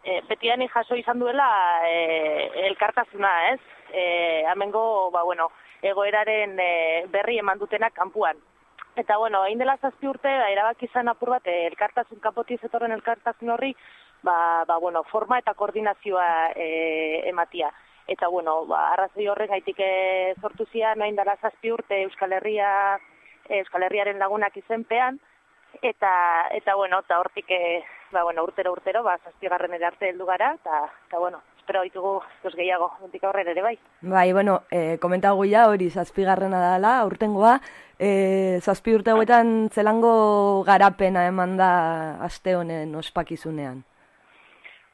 e, betidanik jaso izan duela e, elkartasuna, ez? E, amengo, ba, bueno, egoeraren e, berri eman dutenak kanpuan. Eta, bueno, egin dela zazpi urte, ba, erabaki izan apur bat, e, elkartasun kapotiz etorren elkartasun horri, ba, ba, bueno, forma eta koordinazioa e, ematia. Eta bueno, ba, arrazoi horren gaitik e, sortu zian, noin dara zazpi urte Euskal Herria, e, Euskal Herriaren lagunak izenpean, eta, eta bueno, eta hortik, e, ba, bueno, urtero urtero, ba, zazpigarren ere arte heldu gara, eta, eta bueno, espero ditugu ez gehiago, hondik aurrera ere bai. Bai, bueno, e, komentago ja hori zazpigarrena dela, aurtengoa, e, zazpi urte hauetan zelango garapena eman da aste honen ospakizunean.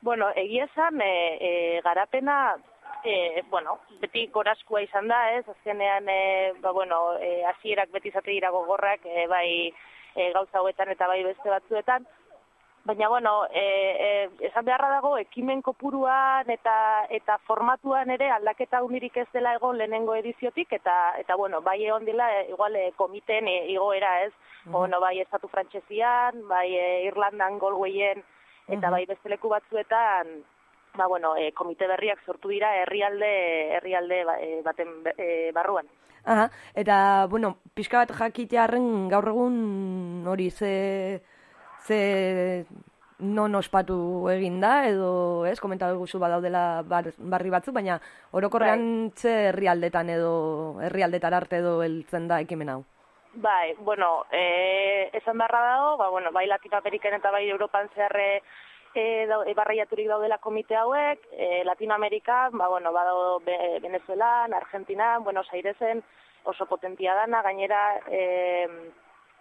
Bueno, egia esan, e, e, garapena, e, bueno, beti gorazkoa izan da, ez? Azkenean, e, ba, bueno, e, hasierak beti zate dira gogorrak, e, bai e, gauza hauetan eta bai beste batzuetan, Baina, bueno, e, e, esan beharra dago, ekimen kopuruan eta eta formatuan ere aldaketa unirik ez dela egon lehenengo ediziotik, eta, eta bueno, bai egon dila, e, igual, e, komiten e, igoera ez, Mhm. bueno, bai estatu frantxezian, bai e, Irlandan golgueien, eta bai beste leku batzuetan, ba, bueno, e, komite berriak sortu dira herrialde herrialde ba- e, baten e, barruan. Aha, eta, bueno, pixka bat jakitearren gaur egun hori ze, ze non ospatu egin da, edo, ez, komentatu guzu badaudela bar, barri batzu, baina orokorrean ze herrialdetan edo, herrialdetar arte edo heltzen da ekimen hau. Bai, bueno, e, esan beharra dago, ba, bueno, bai Latinoamerikan eta bai Europan zeharre e, da, e, barraiaturik daudela komite hauek, e, Latinoamerikan, ba, bueno, badago Be- Venezuelan, Argentinan, Buenos Airesen, oso potentia dana, gainera, e,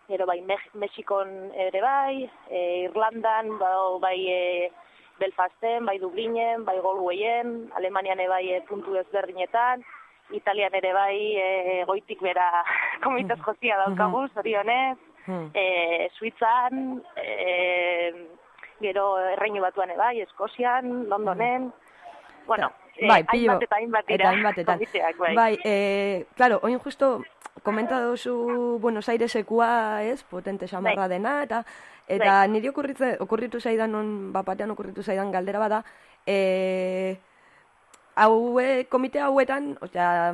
gero bai Mex- Mexikon ere bai, e, Irlandan, badago bai e, Belfasten, bai Dublinen, bai Galweyen, Alemanian ere bai e, puntu ezberdinetan, Italian ere bai e, goitik bera <laughs> komitez jozia daukagu, zorionez, Hmm. e, Suitzan, e, gero Erreinu Batuan bai, Eskozian, Londonen, bueno, eh, bai, pillo, hainbat eta hainbat dira eta hainbatetan. komiteak, bai. Bai, eh, claro, oin justo komenta dozu Buenos Airesekua, ez, potente xamarra Bai. dena, eta eta niri okurritze, okurritu zaidan, on, bapatean okurritu zaidan galdera bada, eh, haue, komite hauetan, osea,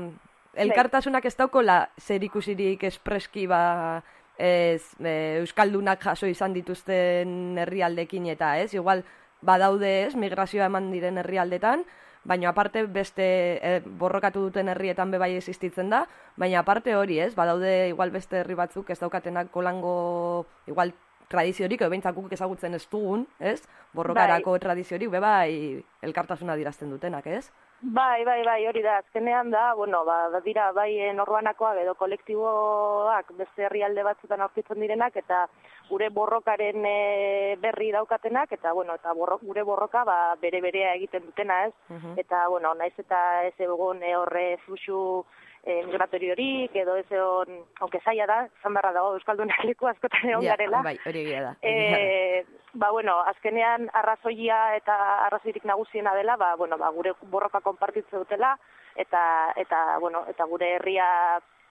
elkartasunak ez daukola zer ikusirik espreski ba, ez, e, Euskaldunak jaso izan dituzten herrialdekin eta ez, igual badaude ez, migrazioa eman diren herrialdetan, baina aparte beste e, borrokatu duten herrietan bebai existitzen da, baina aparte hori ez, badaude igual beste herri batzuk ez daukatenak kolango igual tradiziorik, edo behintzat guk ezagutzen ez dugun, ez? Borrokarako tradiziorik, bebai elkartasuna dirazten dutenak, ez? Bai, bai, bai, hori da, azkenean da, bueno, ba, dira, bai, eh, norbanakoak edo kolektiboak beste herrialde batzutan aurkitzen direnak, eta gure borrokaren eh, berri daukatenak, eta, bueno, eta borro, gure borroka, ba, bere berea egiten dutena, ez? Mhm. Eta, bueno, naiz eta ez egon eh, horre fluxu eh, migratoriorik, edo ez egon, aunque zaila da, zan barra dago, Euskaldunak leku askotan egon Ja, garela. bai, hori egia da. E, ba, bueno, azkenean arrazoia eta arrazoirik nagusiena dela, ba, bueno, ba, gure borroka konpartitze dutela, eta, eta, bueno, eta gure herria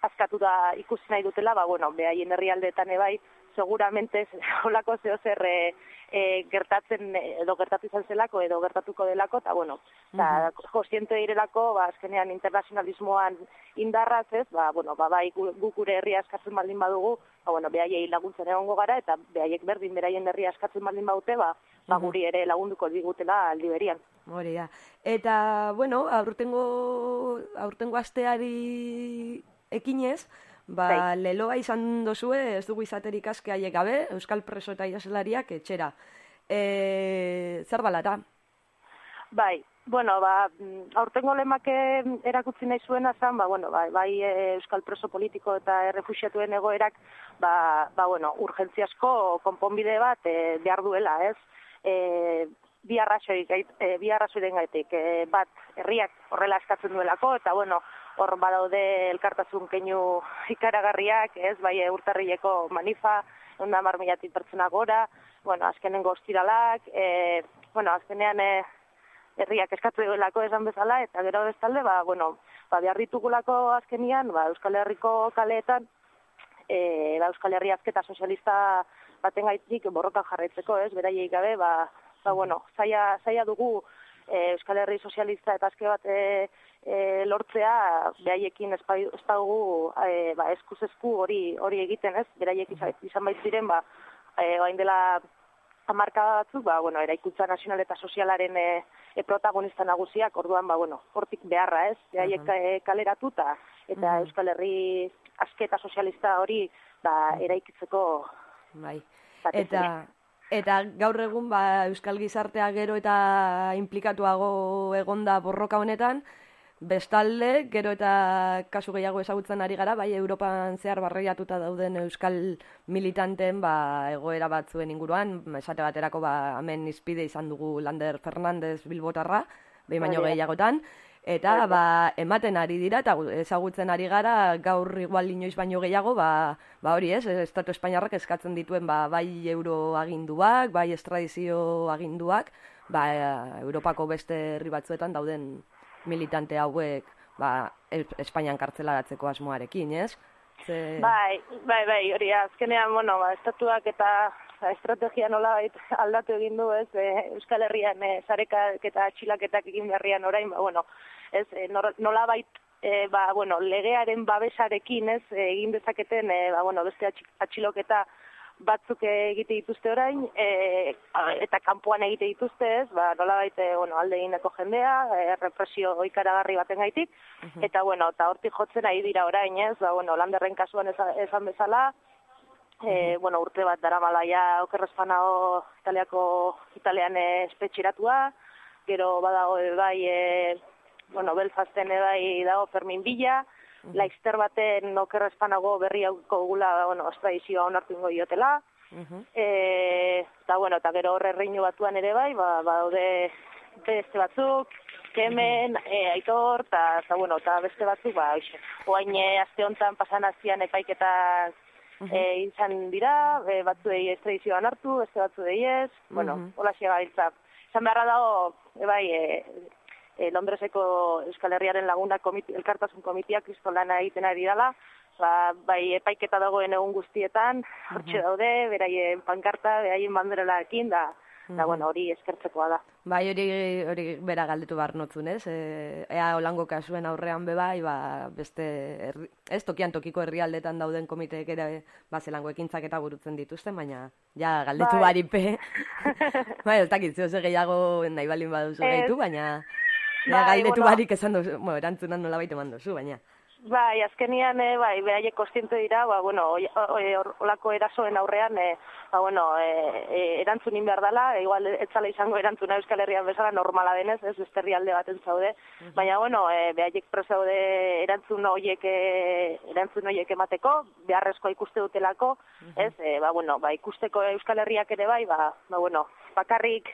askatu da ikusi nahi dutela, ba, bueno, behaien herrialdeetan ebai, seguramente <laughs> holako zeo zer e, gertatzen edo gertatu izan zelako edo gertatuko delako, eta bueno, eta kontziente direlako, ba, azkenean internazionalismoan indarraz ez, ba, bueno, ba, bai gu gu gure herria askatzen baldin badugu, ba, bueno, behaiei laguntzen egongo gara, eta behaiek berdin beraien herria askatzen baldin badute, ba, ba Mhm. guri ere lagunduko digutela aldi berian. Hori da. Eta, bueno, aurtengo, aurtengo asteari ekinez, ba, Bai. leloa izan dozue, ez dugu izaterik aske haiek gabe, Euskal Preso eta Iaselariak etxera. E, zer balata? Bai, bueno, ba, aurtengo lemake erakutsi nahi zuena zan, ba, bueno, bai, bai e, Euskal Preso politiko eta errefuxiatuen egoerak, ba, ba, bueno, urgentziasko konponbide bat e, behar duela, ez? E, bi arrazoi gait, e, bi arrazoiren gaitik, e, bat herriak horrela eskatzen duelako, eta bueno, hor badaude elkartasun keinu ikaragarriak, ez, bai urtarrileko manifa, onda marmilatik pertsona gora, bueno, azkenengo ostiralak, e, bueno, azkenean e, herriak eskatu duelako esan bezala, eta gero bestalde, ba, bueno, ba, behar ditugulako azkenian, ba, Euskal Herriko kaleetan, e, ba, Euskal Herri azketa sozialista baten gaitik borrokan jarraitzeko, ez, beraiei gabe, ba, ba bueno, zaila, zaila dugu e, Euskal Herri sozialista eta azke bat e, e, lortzea, beraiekin ez bai- e, ba, eskuz esku hori hori egiten, ez, beraiek izan, izan baitziren, ba, e, orain dela hamarka batzuk, ba, bueno, eraikuntza nazional eta sozialaren e, e, protagonista nagusiak, orduan, ba, bueno, hortik beharra, ez? Behaiek e, kaleratu eta, eta Mhm. Euskal Herri asketa sozialista hori, ba, eraikitzeko Bai. Eta eta gaur egun ba euskal gizartea gero eta implikatuago egonda borroka honetan, bestalde gero eta kasu gehiago ezagutzen ari gara, bai Europan zehar barreiatuta dauden euskal militanten ba egoera batzuen inguruan, esate baterako ba hemen izpide izan dugu Lander Fernandez Bilbotarra, behin baino gehiagotan, eta ba ematen ari dira eta gu- ezagutzen ari gara gaur igual inoiz baino gehiago ba, ba hori ez, Estatu Espainiarrak eskatzen dituen ba, bai euro aginduak, bai estradizio aginduak, ba, Europako beste herri batzuetan dauden militante hauek ba, Es- Espainian kartzelaratzeko asmoarekin, ez? Ze... Bai, bai, bai, hori azkenean, bueno, ba, estatuak eta ba, estrategia nola aldatu egin du, ez, e, Euskal Herrian e, zareka eta atxilaketak egin berrian orain, ba, bueno, ez, e, nor- nolabait, e, ba, bueno, legearen babesarekin, ez, egin dezaketen, e, ba, bueno, beste atxi- atxiloketa batzuk egite dituzte orain, e, eta kanpoan egite dituzte, ez, ba, nolabait, e, bueno, alde egineko jendea, e, represio ikaragarri baten gaitik, eta, bueno, eta hortik jotzen ari dira orain, ez, ba, bueno, landerren kasuan esan bezala, e, bueno, urte bat daramala ja okerrezpanao italiako italian eh, espetxeratua, gero badago ere bai, e, bueno, Belfasten ere bai dago Fermin Villa, Laizter baten okerrezpanago berri hauko gula, bueno, estradizioa onartu ingo diotela, e, eta bueno, eta gero horre reinu batuan ere bai, ba, daude beste batzuk, kemen, e, aitor, eta, bueno, eta beste batzuk, ba, hoxe. Oain e, aste honetan pasan azian epaiketak e, izan dira, e, batzuei estradizioan hartu, beste batzuei ez, bueno, hola gabiltza. Izan beharra dago, e, bai, e, e, Londreseko Euskal Herriaren laguna komiti, elkartasun komitia kristolana egiten ari dela, ba, bai epaiketa dagoen egun guztietan, hortxe daude, beraien pankarta, beraien banderelarekin, da, da, bueno, hori eskertzekoa da. Bai, hori, hori bera galdetu behar notzun, ez? E, ea holango kasuen aurrean bebai, ba, beste, herri, ez tokian tokiko herrialdetan dauden komiteek ere, ba, zelango ekintzak eta burutzen dituzten, baina, ja, galdetu Bai. baripe. <laughs> bai, ez dakit, gehiago nahi balin baduzu Ez. gehitu, baina, Bai, galdetu bueno. barik esan duzu, bueno, erantzunan nola baita eman duzu, baina. Bai, azkenian, e, bai, beraiek kostiente dira, ba, bueno, e, olako erasoen aurrean, e, ba, bueno, e, e, erantzunin behar dela, e, igual etzala izango erantzuna Euskal Herrian bezala normala denez, ez beste herrialde baten zaude, baina, bueno, e, beraiek presaude erantzun horiek, e, erantzun horiek emateko, beharrezkoa ikuste dutelako, ez, e, ba, bueno, ba, ikusteko Euskal Herriak ere bai, ba, ba bueno, bakarrik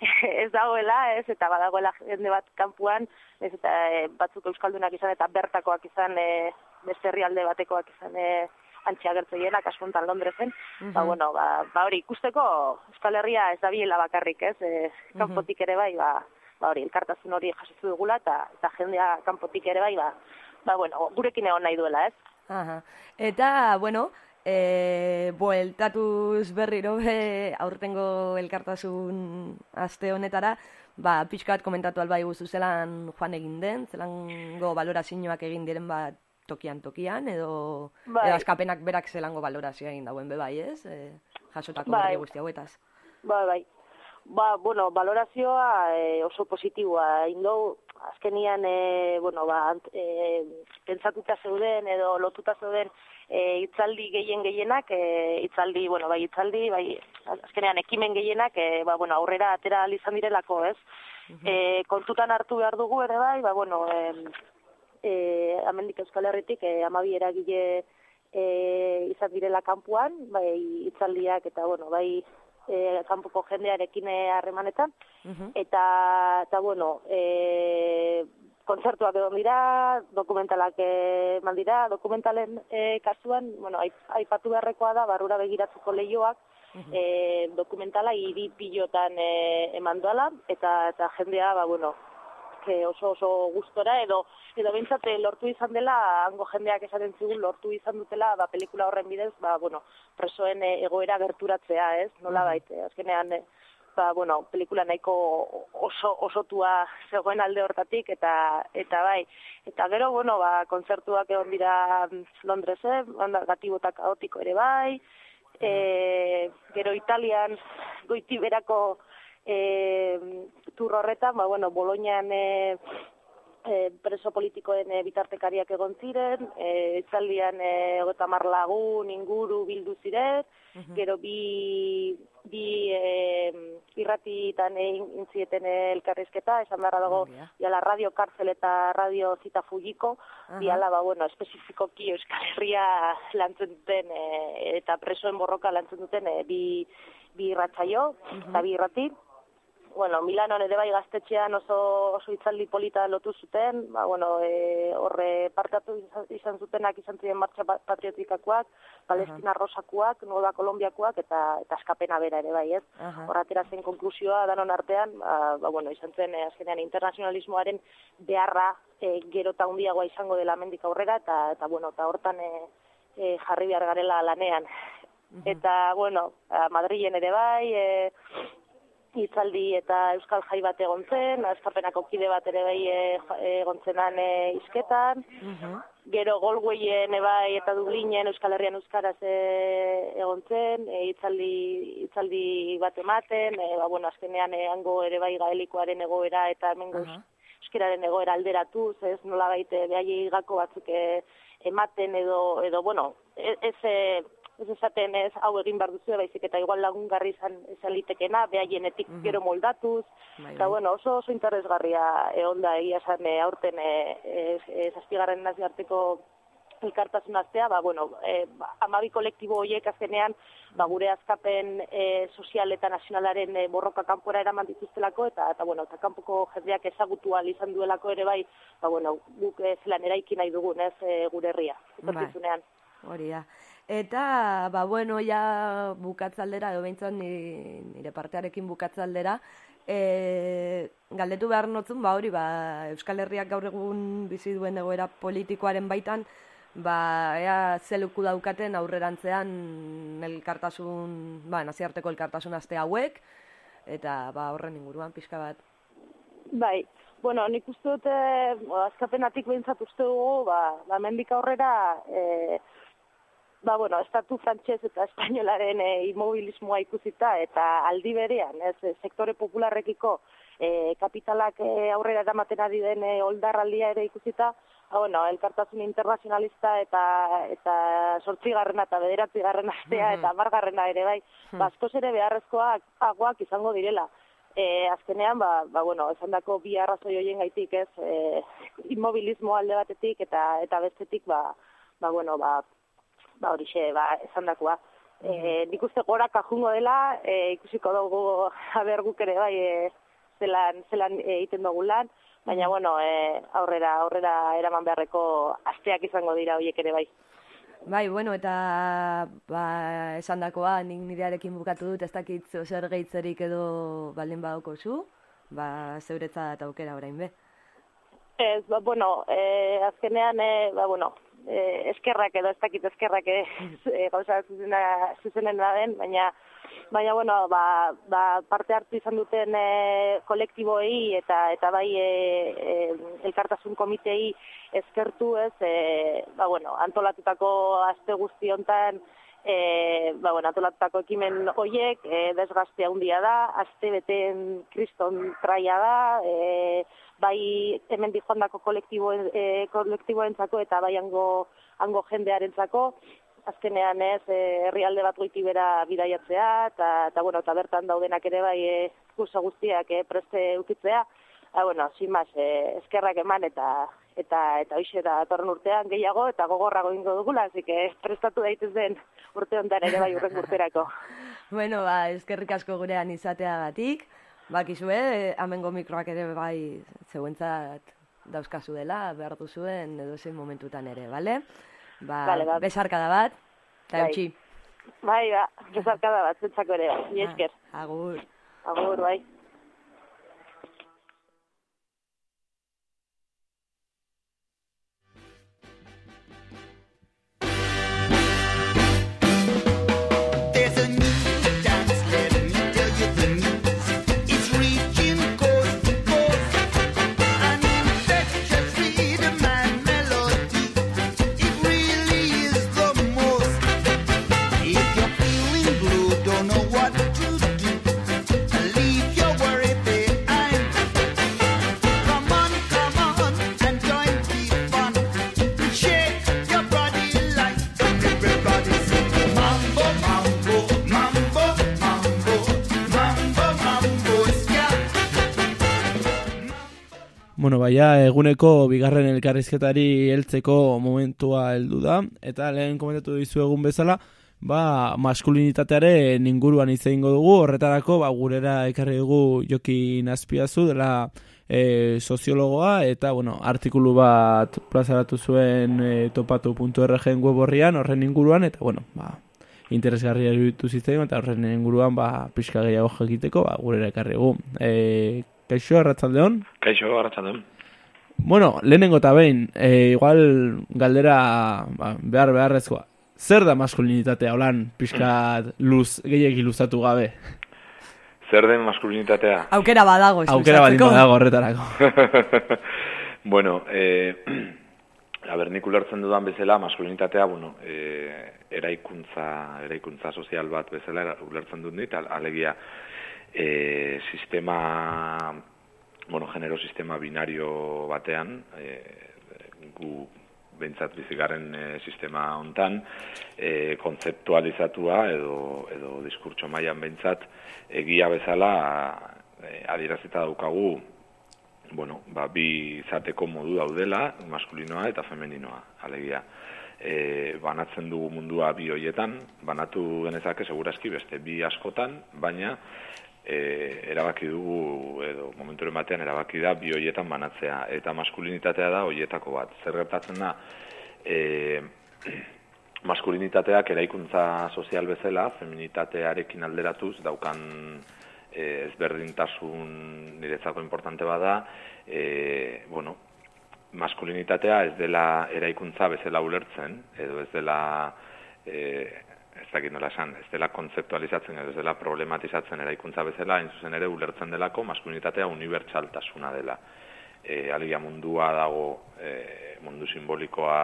<laughs> ez dagoela, ez, eta badagoela jende bat kanpuan, ez, eta e, batzuk euskaldunak izan, eta bertakoak izan, e, beste herrialde batekoak izan, e, antxea gertzeienak, asuntan Londresen, ba, Mhm. bueno, ba, ba hori ikusteko Euskal Herria ez da biela bakarrik, ez, e, kanpotik ere bai, ba, ba hori, elkartasun hori jasotzu dugula, eta, eta jendea kanpotik ere bai, ba, ba, bueno, gurekin egon nahi duela, ez? Aha. Eta, bueno, e, bueltatuz berriro be, <laughs> aurtengo elkartasun aste honetara, ba, pixka bat komentatu albai guzu zelan joan egin den, zelango balorazioak egin diren bat tokian tokian, edo, Bai. edo askapenak berak zelango balorazioa egin dauen be bai, ez? E, jasotako Bai. guzti hauetaz. Bai, bai. Ba, bueno, valorazioa e, oso positiboa indou, azkenian, e, bueno, ba, ant- e, pentsatuta zeuden edo lotuta zeuden e, itzaldi gehien gehienak, e, itzaldi, bueno, bai, itzaldi, bai, azkenean ekimen gehienak, e, ba, bueno, aurrera atera izan direlako, ez? E, kontutan hartu behar dugu ere bai, ba, bueno, e, e, amendik Euskal Herritik, e, amabi eragile e, izan direla kanpuan, bai, itzaldiak eta, bueno, bai, e, kanpoko jendearekin harremanetan, eta, eta bueno, e, kontzertuak egon dira, dokumentalak eman dira, dokumentalen e, kasuan, bueno, aip- aipatu beharrekoa da, barrura begiratzeko lehioak, e, dokumentala hiri pilotan e, eman doala, eta, eta jendea, ba, bueno, oso oso gustora edo edo behintzat eh, lortu izan dela hango jendeak esaten zigun lortu izan dutela ba pelikula horren bidez ba bueno presoen eh, egoera gerturatzea, ez? Nolabait, eh, azkenean eh, ba bueno, pelikula nahiko oso osotua zegoen alde hortatik eta eta bai, eta gero bueno, ba kontzertuak egon dira mm, Londresen, banda gatibota kaotiko ere bai, e, gero Italian goiti berako e, tur horretan, ba, bueno, Bolognan e, e, preso politikoen e, bitartekariak egon ziren, e, itzaldian e, ogeta lagun inguru bildu ziren, gero bi, bi e, irratitan egin intzieten elkarrizketa, esan beharra dago, jala radio kartzel eta radio zita fugiko, Aha. diala, ba, bueno, espezifikoki Euskal Herria lantzen duten, e, eta presoen borroka lantzen duten e, bi, bi irratzaio, eta bi irrati, bueno, Milanon ere bai gaztetxean oso, oso itzaldi polita lotu zuten, ba, bueno, e, horre partatu izan, zutenak izan ziren martxa pa- patriotikakoak, Palestina rosakoak, Nueva Kolombiakoak, eta, eta eskapena bera ere bai, ez? Aha. Horratera zen konklusioa danon artean, ba, ba, bueno, izan zen, eh, azkenean internazionalismoaren beharra e, gero eta handiagoa izango dela mendik aurrera, eta, eta bueno, eta hortan e, e, jarri behar garela lanean. Eta, bueno, Madrilen ere bai, e, hitzaldi eta euskal jai bat egon zen, eskapenako kide bat ere bai e, ja- egon zenan e, izketan, gero Galwayen e, bai eta Dublinen Euskal Herrian euskaraz e, egon zen, e, hitzaldi hitzaldi bat ematen, e, ba bueno, azkenean hango ere bai gaelikoaren egoera eta hemengo euskararen egoera alderatuz, ez nola baite behaiei gako batzuk e, ematen edo edo bueno, e- ez e, ez esaten ez hau egin behar duzu, baizik eta igual lagungarri izan izan litekena, behaienetik gero moldatuz, Bai, eta bai. bueno, oso oso interesgarria egon da egia esan e, aurten e, e, e, zazpigarren nazioarteko elkartasun astea, ba, bueno, e, ba, amabi kolektibo horiek azkenean, ba, gure azkapen e, sozial eta nazionalaren e, borroka kanpora eraman dituztelako, eta, eta, bueno, eta kanpoko jendeak ezagutu izan duelako ere bai, ba, bueno, guk e, zelan eraiki nahi dugun, ez, e, gure herria, etorkizunean. Hori da. Eta, ba, bueno, ja bukatzaldera, edo behintzat nire, nire partearekin bukatzaldera, e, galdetu behar notzun, ba, hori, ba, Euskal Herriak gaur egun bizi duen egoera politikoaren baitan, ba, ea zeluku daukaten aurrerantzean elkartasun, ba, naziarteko elkartasun aste hauek, eta, ba, horren inguruan pixka bat. Bai, bueno, nik uste dute, bo, azkapenatik behintzat uste dugu, ba, ba mendik aurrera, e, ba, bueno, estatu frantxez eta espainolaren e, immobilismoa ikusita, eta aldi berean, ez, e, sektore popularrekiko e, kapitalak e, aurrera eramaten ari den e, oldarraldia ere ikusita, ba, bueno, elkartasun internazionalista eta eta sortzigarrena eta bederatzigarrena astea Mhm. eta amargarrena ere bai, Hmm. ba, askoz ere beharrezkoak agoak izango direla. E, azkenean, ba, ba, bueno, esan dako bi arrazoi horien gaitik, ez, e, immobilismo alde batetik eta eta bestetik, ba, ba, bueno, ba, ba horixe, ba, esan dakoa. E, nik uste goraka jungo dela, e, ikusiko dugu <laughs> haber guk ere bai, e, zelan, zelan egiten dugu lan, baina, bueno, e, aurrera, aurrera eraman beharreko asteak izango dira horiek ere bai. Bai, bueno, eta ba, esan dakoa, nik nirearekin bukatu dut, ez dakit zer gehitzerik edo baldin badauko zu, ba, zeuretzat aukera orain be. Ez, ba, bueno, e, azkenean, e, ba, bueno, e, eskerrak edo ez dakit eskerrak e, <laughs> e, gauza zuzena, zuzenen da den, baina, baina, bueno, ba, ba, parte hartu izan duten e, kolektiboei eta eta bai e, e, elkartasun komitei eskertu ez, e, ba, bueno, antolatutako aste guzti hontan, e, ba, bueno, antolatutako ekimen hoiek, e, desgazte handia da, aste beten kriston traia da, e, bai hemen joandako kolektiboen, e, kolektiboentzako eta bai hango, hango jendearentzako, azkenean ez, e, herrialde bat goiti bera bidaiatzea, eta, eta, bueno, eta bertan daudenak ere bai e, kurso guztiak e, preste ukitzea, Ah, bueno, sin más, eh, eskerrak eman eta eta eta hoixe da datorren urtean gehiago eta gogorrago ingo dugula, así que prestatu daitezen urte hontan ere bai urren urterako. <laughs> Bueno, ba, eskerrik asko gurean izateagatik, bakizue, eh, amengo mikroak ere bai zeuentzat dauzkazu dela, behar duzuen edo zein momentutan ere, bale? Ba, Bale, ba. besarkada bat, eta Bai. Bai, ba, bezarkada bat, zentzako ere, bai, mi esker. Agur. Agur, bai. Baia eguneko bigarren elkarrizketari heltzeko momentua heldu da, eta lehen komentatu dizu egun bezala, ba, maskulinitatearen inguruan hitz egingo dugu, horretarako ba, gurera ekarri dugu Joki Nazpiazu dela e, soziologoa, eta bueno, artikulu bat plazaratu zuen e, topatu.org web horrian, horren inguruan, eta bueno, ba, interesgarria iruditu zitzaigun, eta horren inguruan ba, pixka gehiago jakiteko, ba, gurera ekarri dugu. E, kaixo, arratzaldeon? Kaixo, arratsaldeon. Bueno, lehenengo eta behin, e, igual galdera ba, behar beharrezkoa. Zer da maskulinitatea, holan, pixkat luz, gehiagi luzatu gabe? Zer den maskulinitatea? Aukera badago, ez Aukera luzatzeko. badago horretarako. <laughs> bueno, eh, <clears throat> a ber, nik ulertzen dudan bezala, maskulinitatea, bueno, eh, eraikuntza, eraikuntza sozial bat bezala ulertzen dut dit, al- eh, sistema, bueno, genero sistema binario batean, eh, gu behintzat bizigaren e, sistema hontan e, kontzeptualizatua edo, edo diskurtso mailan behintzat egia bezala e, adierazita daukagu bueno, ba, bi izateko modu daudela, maskulinoa eta femeninoa, alegia. E, banatzen dugu mundua bi hoietan, banatu genezake segurazki beste bi askotan, baina e, erabaki dugu, edo momenturen batean erabaki da bi hoietan banatzea, eta maskulinitatea da hoietako bat. Zer gertatzen da, e, <clears throat> maskulinitateak eraikuntza sozial bezala, feminitatearekin alderatuz, daukan e, ezberdintasun niretzako importante bada, e, bueno, maskulinitatea ez dela eraikuntza bezala ulertzen, edo ez dela, e, ez dakit nola esan, ez dela kontzeptualizatzen, edo ez dela problematizatzen eraikuntza bezala, hain zuzen ere ulertzen delako maskulinitatea unibertsaltasuna dela. E, alegia mundua dago, e, mundu simbolikoa,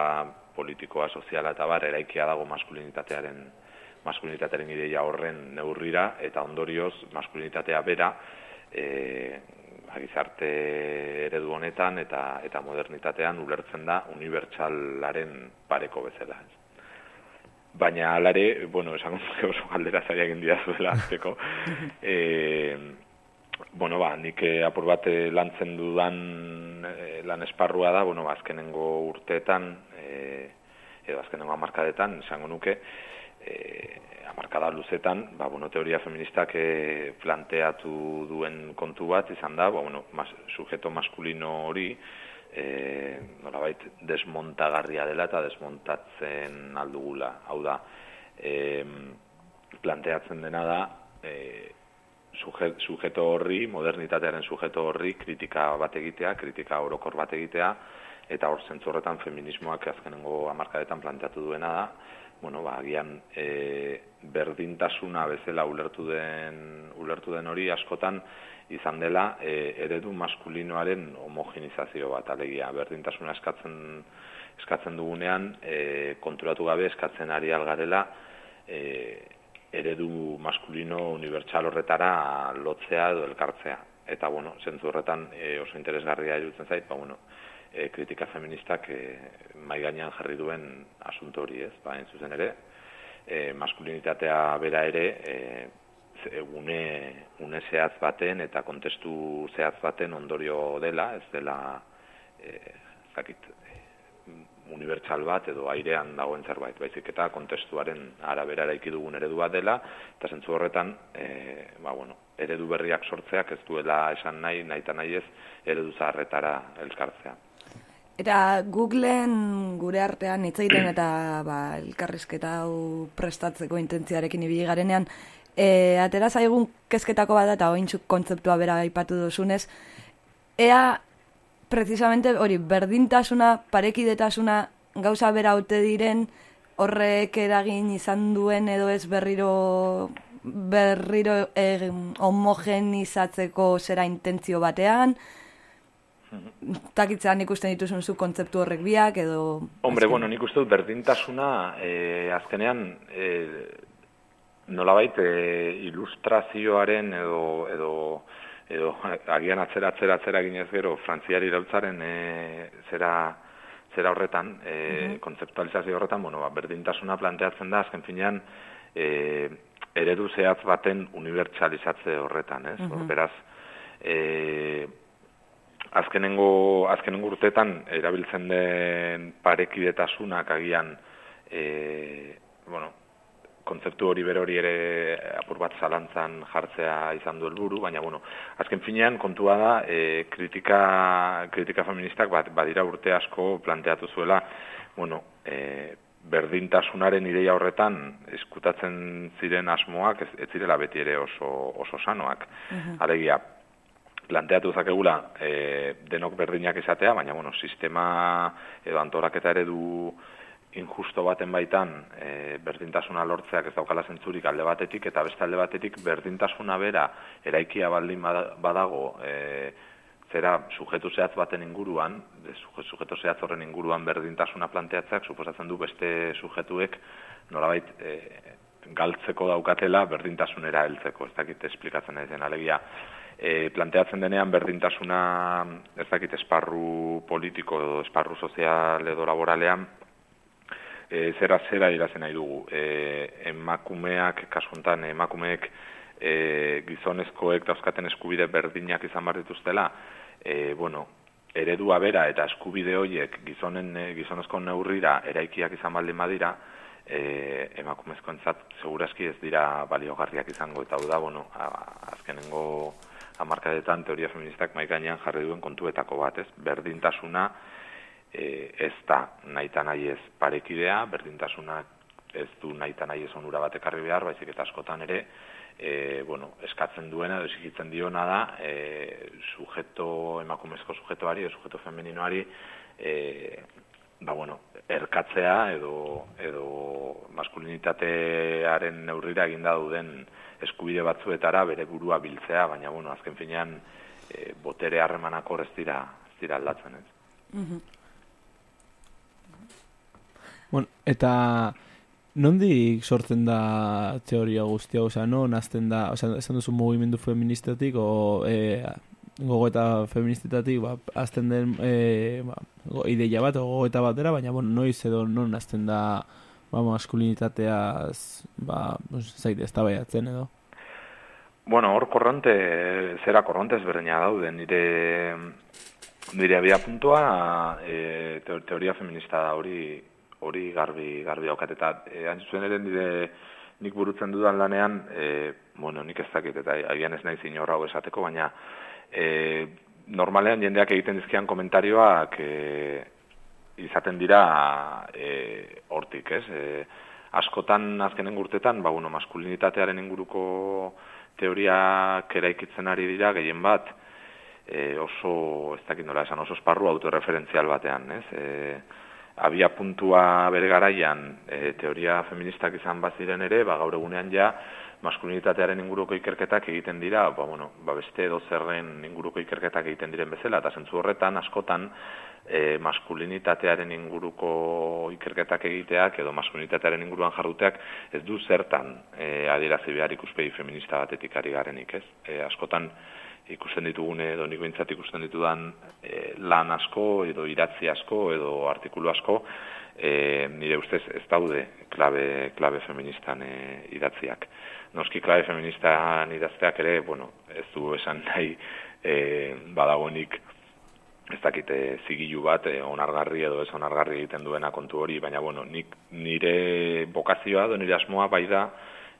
politikoa, soziala eta bar, eraikia dago maskulinitatearen maskulinitatearen ideia horren neurrira, eta ondorioz maskulinitatea bera, e, gizarte eredu honetan eta eta modernitatean ulertzen da unibertsalaren pareko bezala. ez. Baina alare, bueno, nuke oso galdera zaila egin didazuela azteko. <laughs> e, bueno, ba, nik eh, apur bat eh, lantzen dudan lan esparrua da, bueno, ba, azkenengo urteetan, eh, edo azkenengo amarkadetan, esango nuke, eh, amarkada luzetan, ba, bueno, teoria feministak eh, planteatu duen kontu bat izan da, ba, bueno, mas, sujeto maskulino hori, eh, nolabait desmontagarria dela eta desmontatzen aldugula. Hau da, eh, planteatzen dena da, suje, sujeto horri, modernitatearen sujeto horri, kritika bat egitea, kritika orokor bat egitea, eta hor zentzu horretan feminismoak azkenengo hamarkadetan planteatu duena da, bueno, ba, agian e, berdintasuna bezala ulertu den, ulertu den hori askotan izan dela e, eredu maskulinoaren homogenizazio bat alegia. Berdintasuna eskatzen, eskatzen dugunean e, konturatu gabe eskatzen ari algarela e, eredu maskulino unibertsal horretara lotzea edo elkartzea. Eta, bueno, zentzu horretan e, oso interesgarria iruditzen zait, ba, bueno, e, kritika feministak e, mai gainean jarri duen asunto hori, ez? Ba, zuzen ere, e, maskulinitatea bera ere, e, une, une zehatz baten eta kontestu zehatz baten ondorio dela, ez dela, e, ez dakit, unibertsal bat edo airean dagoen zerbait, baizik eta kontestuaren arabera eraiki dugun eredu bat dela, eta zentzu horretan, e, ba, bueno, eredu berriak sortzeak ez duela esan nahi, nahi eta nahi ez, eredu zaharretara elkartzea. Eta Googleen gure artean hitz egiten eta ba, elkarrizketa hau prestatzeko intentziarekin ibili garenean, e, atera zaigun kezketako bat eta ointxuk kontzeptua bera aipatu duzunez, ea precisamente hori berdintasuna, parekidetasuna gauza bera haute diren horrek eragin izan duen edo ez berriro berriro eh, homogenizatzeko zera intentzio batean, takitzean ikusten dituzun zu kontzeptu horrek biak edo... Hombre, bueno, nik uste dut berdintasuna eh, azkenean eh, nolabait eh, ilustrazioaren edo, edo, edo agian atzera atzera atzera ginez gero frantziari irautzaren eh, zera, zera horretan, eh, kontzeptualizazio horretan, bueno, ba, berdintasuna planteatzen da azken finean eh, eredu zehatz baten unibertsalizatze horretan, ez? Mhm. Hor, beraz, eh, azkenengo, azkenengo urtetan erabiltzen den parekidetasunak agian e, bueno, kontzeptu hori berori ere apur bat zalantzan jartzea izan du helburu, baina bueno, azken finean kontua da e, kritika, kritika feministak bat, badira urte asko planteatu zuela, bueno, e, berdintasunaren ideia horretan eskutatzen ziren asmoak ez, ez zirela beti ere oso, oso sanoak. Alegia, planteatu zakegula e, denok berdinak izatea, baina bueno, sistema edo antolaketa eredu injusto baten baitan e, berdintasuna lortzeak ez daukala zentzurik alde batetik eta beste alde batetik berdintasuna bera eraikia baldin bada- badago e, zera sujetu zehatz baten inguruan, de, suje- sujetu zehatz horren inguruan berdintasuna planteatzeak suposatzen du beste sujetuek nolabait e, galtzeko daukatela berdintasunera heltzeko, ez dakit esplikatzen ez den alegia. E, planteatzen denean berdintasuna ez dakit esparru politiko edo esparru sozial edo laboralean e, zera zera irazen nahi dugu. E, emakumeak, kasuntan emakumeek e, gizonezkoek dauzkaten eskubide berdinak izan behar dituztela, e, bueno, eredua bera eta eskubide horiek gizonen e, gizonezko neurrira eraikiak izan baldin badira, e, emakumezkoentzat segurazki ez dira baliogarriak izango eta hau da, bueno, azkenengo hamarkadetan teoria feministak maikainean jarri duen kontuetako bat, ez? Berdintasuna e, ez da nahita nahi ez parekidea, berdintasuna ez du nahita nahi ez onura bat ekarri behar, baizik eta askotan ere, e, bueno, eskatzen duena, edo exigitzen diona da, e, sujeto, emakumezko sujetoari, edo sujeto femeninoari, e, ba, bueno, erkatzea edo, edo maskulinitatearen neurrira eginda duden eskubide batzuetara bere burua biltzea, baina, bueno, azken finean, e, botere harremanak hor ez dira, ez dira aldatzen, ez? Bueno, eta nondik sortzen da teoria guztia, osea, non hasten da, osea, esan duzu mugimendu feministatik o e, gogoeta feministetatik, ba, hasten den e, ba, ideia bat o gogoeta batera, baina bueno, noiz edo non hasten da ba, maskulinitateaz, ba, zait, eztabaidatzen edo. Bueno, hor korronte, zera korronte ezberdina daude, nire, nire abia puntua e, teo- teoria feminista da hori hori garbi, garbi daukat, eta e, hain zuen ere nire nik burutzen dudan lanean, e, bueno, nik ez dakit, eta agian ez naiz inor hau esateko, baina e, normalean jendeak egiten dizkian komentarioak e, izaten dira e, hortik, ez? E, askotan azkenen urtetan, ba, bueno, maskulinitatearen inguruko teoriak eraikitzen ari dira, gehien bat, e, oso, ez dakit nola esan, oso esparru autorreferentzial batean, ez? E, abia puntua bere garaian e, teoria feministak izan baziren ere, ba, gaur egunean ja, maskulinitatearen inguruko ikerketak egiten dira, ba, bueno, ba, beste edo zerren inguruko ikerketak egiten diren bezala, eta zentzu horretan askotan e, maskulinitatearen inguruko ikerketak egiteak edo maskulinitatearen inguruan jarruteak ez du zertan e, adierazi behar ikuspegi feminista batetik ari garenik, ez? E, askotan ikusten ditugune edo nik behintzat ikusten ditudan e, lan asko edo idatzi asko edo artikulu asko e, nire ustez ez daude klabe, klabe feministan e, idatziak. Noski klabe feministan idazteak ere, bueno, ez du esan nahi e, badagonik ez dakite zigilu bat e, onargarri edo ez onargarri egiten duena kontu hori, baina bueno, nik nire bokazioa edo nire asmoa bai da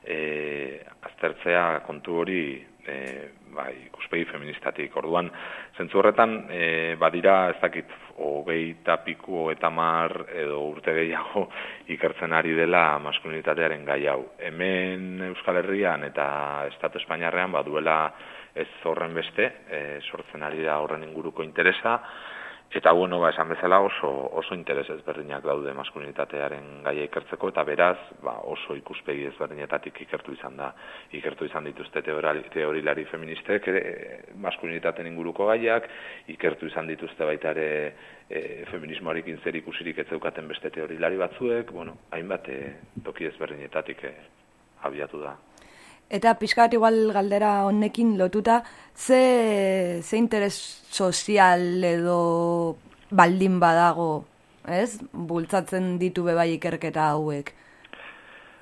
e, aztertzea kontu hori e, bai, ikuspegi feministatik. Orduan, zentzu horretan, e, badira, ez dakit, hogei tapiku, eta mar, edo urte gehiago <laughs> ikertzen ari dela maskulinitatearen gai hau. Hemen Euskal Herrian eta Estatu Espainiarrean baduela ez horren beste, e, sortzen ari da horren inguruko interesa, Eta bueno, ba, esan bezala oso, oso interes ezberdinak daude maskulinitatearen gaia ikertzeko, eta beraz, ba, oso ikuspegi ezberdinetatik ikertu izan da, ikertu izan dituzte teorilari feministek, ere, maskulinitateen inguruko gaiak, ikertu izan dituzte baita ere e, feminismoarekin zer ikusirik ez zeukaten beste teorilari batzuek, bueno, hainbat e, toki ezberdinetatik e, abiatu da. Eta pixka bat igual galdera honekin lotuta, ze, ze interes sozial edo baldin badago, ez? Bultzatzen ditu bebai ikerketa hauek.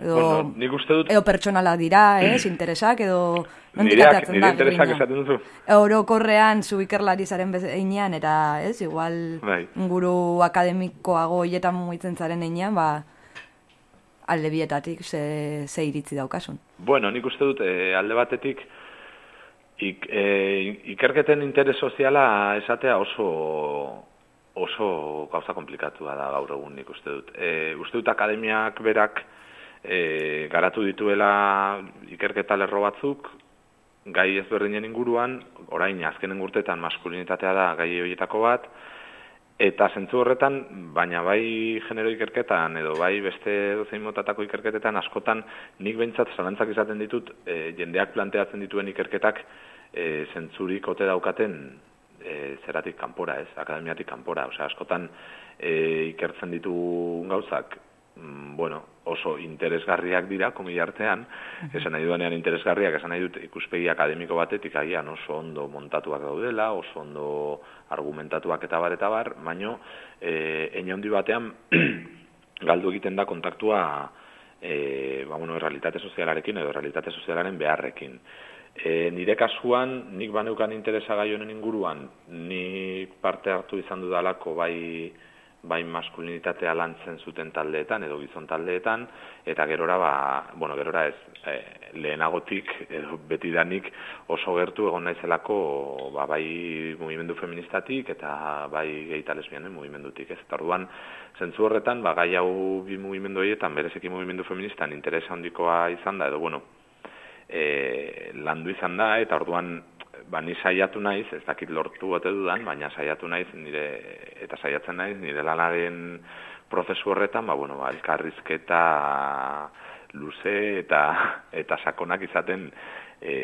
Edo, Bueno, nik uste dut- edo pertsonala dira, <clears throat> ez, interesak, edo... Nireak, nire interesak esaten duzu. Orokorrean zu ikerlari zaren bezinean, eta ez, igual Bai. inguru akademikoago hietan mugitzen zaren einean, ba, alde bietatik ze, ze iritzi daukasun. Bueno, nik uste dut eh, alde batetik ik, eh, ikerketen interes soziala esatea oso oso gauza komplikatua da gaur egun nik uste dut. E, uste dut akademiak berak e, garatu dituela ikerketa lerro batzuk, gai ezberdinen inguruan, orain azkenen urtetan maskulinitatea da gai horietako bat, eta zentzu horretan, baina bai genero ikerketan edo bai beste dozein motatako ikerketetan askotan nik behintzat zalantzak izaten ditut e, jendeak planteatzen dituen ikerketak e, zentzurik ote daukaten e, zeratik kanpora, ez, akademiatik kanpora, osea askotan e, ikertzen ditu gauzak mm, bueno, oso interesgarriak dira, komila artean, esan nahi duanean interesgarriak, esan nahi dut ikuspegi akademiko batetik agian oso ondo montatuak daudela, oso ondo argumentatuak eta bar eta bar, baino, e, handi batean, <clears throat> galdu egiten da kontaktua e, ba, bueno, realitate sozialarekin edo realitate sozialaren beharrekin. E, nire kasuan, nik baneukan interesa gai honen inguruan, nik parte hartu izan dudalako bai bai maskulinitatea lantzen zuten taldeetan edo gizon taldeetan eta gerora ba bueno gerora ez e, lehenagotik edo betidanik oso gertu egon naizelako ba, bai mugimendu feministatik eta bai gay eta lesbianen mugimendutik ez? Eta orduan zentzu horretan ba gai hau bi mugimendu horietan bereziki mugimendu feministan interesa handikoa izan da edo bueno e, landu izan da eta orduan ba, ni saiatu naiz, ez dakit lortu ote dudan, baina saiatu naiz nire, eta saiatzen naiz nire lanaren prozesu horretan, ba, bueno, ba, elkarrizketa luze eta, eta sakonak izaten e,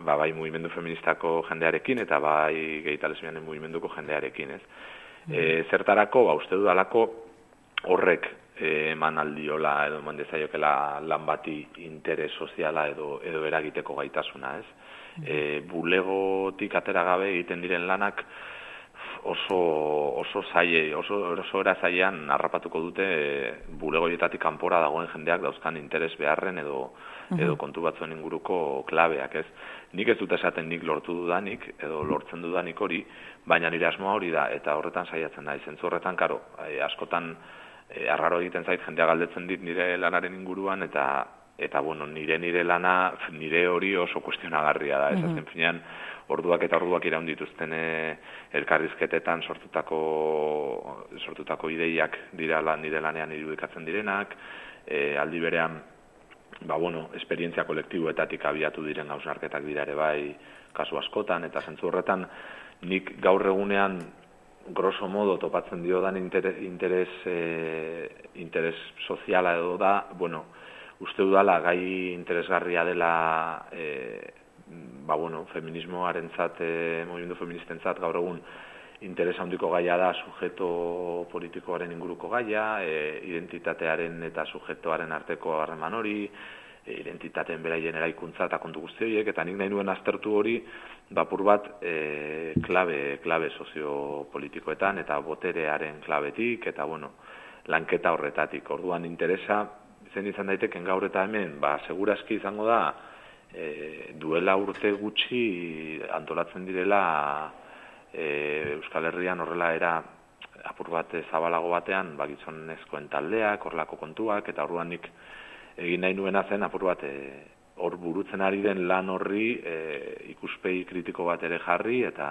ba, bai mugimendu feministako jendearekin eta bai gehi lesbianen mugimenduko jendearekin, ez? E, zertarako, ba, uste dudalako horrek eman aldiola edo eman dezaiokela lan bati interes soziala edo, edo eragiteko gaitasuna, ez? e, bulegotik atera gabe egiten diren lanak oso oso zaie, oso oso era zaian harrapatuko dute e, bulegoietatik kanpora dagoen jendeak dauzkan interes beharren edo edo kontu batzuen inguruko klabeak, ez? Nik ez dut esaten nik lortu dudanik edo lortzen dudanik hori, baina nire asmoa hori da eta horretan saiatzen naiz. Zentzu horretan karo, e, askotan e, arraro egiten zait jendea galdetzen dit nire lanaren inguruan eta eta bueno, nire nire lana, nire hori oso kuestionagarria da, ez Mhm. azken finean, orduak eta orduak iraun dituzten eh, elkarrizketetan sortutako sortutako ideiak dira lan nire lanean irudikatzen direnak, e, aldi berean ba bueno, esperientzia kolektiboetatik abiatu diren hausnarketak dira ere bai kasu askotan eta zentzu horretan nik gaur egunean grosso modo topatzen diodan interes, interes, eh, interes soziala edo da, bueno, uste dudala gai interesgarria dela e, ba bueno, feminismoarentzat e, mugimendu feministentzat gaur egun interes handiko gaia da sujeto politikoaren inguruko gaia, e, identitatearen eta sujetoaren arteko harreman hori, e, identitateen beraien eraikuntza eta kontu guzti horiek, eta nik nahi nuen aztertu hori, bapur bat e, klabe, klabe soziopolitikoetan eta boterearen klabetik, eta bueno, lanketa horretatik. Orduan interesa, zen izan daiteken gaur eta hemen, ba, seguraski izango da, e, duela urte gutxi antolatzen direla e, Euskal Herrian horrela era apur bat zabalago batean, ba, gizonezkoen taldeak, horlako kontuak, eta orduan nik egin nahi nuena zen apur bat e, hor burutzen ari den lan horri e, ikuspegi kritiko bat ere jarri eta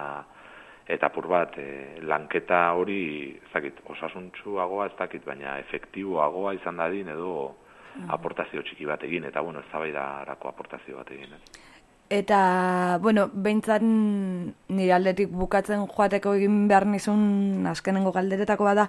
eta apur bat e, lanketa hori ez dakit osasuntsuagoa ez dakit baina efektiboagoa izan dadin edo aportazio txiki bat egin eta bueno eztabaidarako aportazio bat egin. Ez. Eta, bueno, behintzat nire aldetik bukatzen joateko egin behar nizun azkenengo galderetako bada,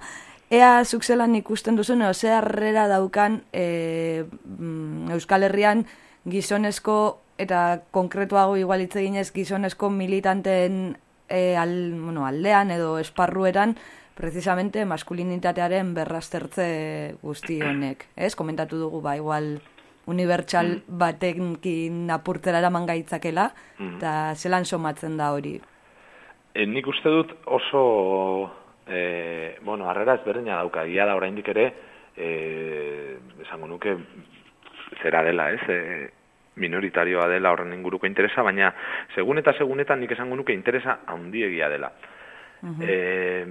ea zuk zelan ikusten duzun, edo ze harrera daukan e, mm, Euskal Herrian gizonezko eta konkretuago igual hitz eginez gizonezko militanteen e, al, bueno, aldean edo esparruetan precisamente maskulinitatearen berraztertze guzti honek, ez? Komentatu dugu ba igual unibertsal batekin apurtzera eraman gaitzakela, Mhm. eta zelan somatzen da hori. E, nik uste dut oso, e, bueno, harrera ezberdina dauka, ia da oraindik ere, e, esango nuke, zera dela, ez? E, minoritarioa dela horren inguruko interesa, baina segun eta segunetan nik esango nuke interesa handiegia dela. E,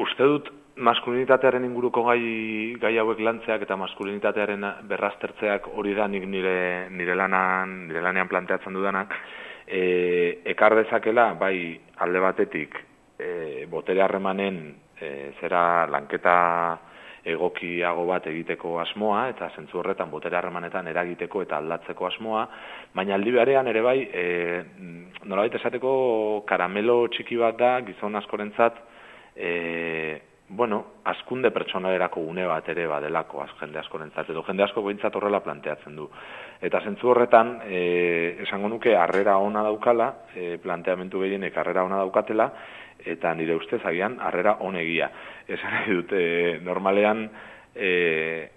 uste dut maskulinitatearen inguruko gai, gai hauek lantzeak eta maskulinitatearen berraztertzeak hori da nik nire, nire, lanan, nire lanean planteatzen dudanak, e, ekar dezakela bai alde batetik e, botere harremanen e, zera lanketa egokiago bat egiteko asmoa eta zentzu horretan botere harremanetan eragiteko eta aldatzeko asmoa, baina aldi berean ere bai e, nolabait esateko karamelo txiki bat da gizon askorentzat e, bueno, askunde pertsonalerako une bat ere badelako az jende askorentzat edo jende asko behintzat horrela planteatzen du. Eta zentzu horretan, e, esango nuke harrera ona daukala, e, planteamentu gehienek harrera ona daukatela, eta nire ustez agian harrera onegia. Esan nahi dut, e, normalean e,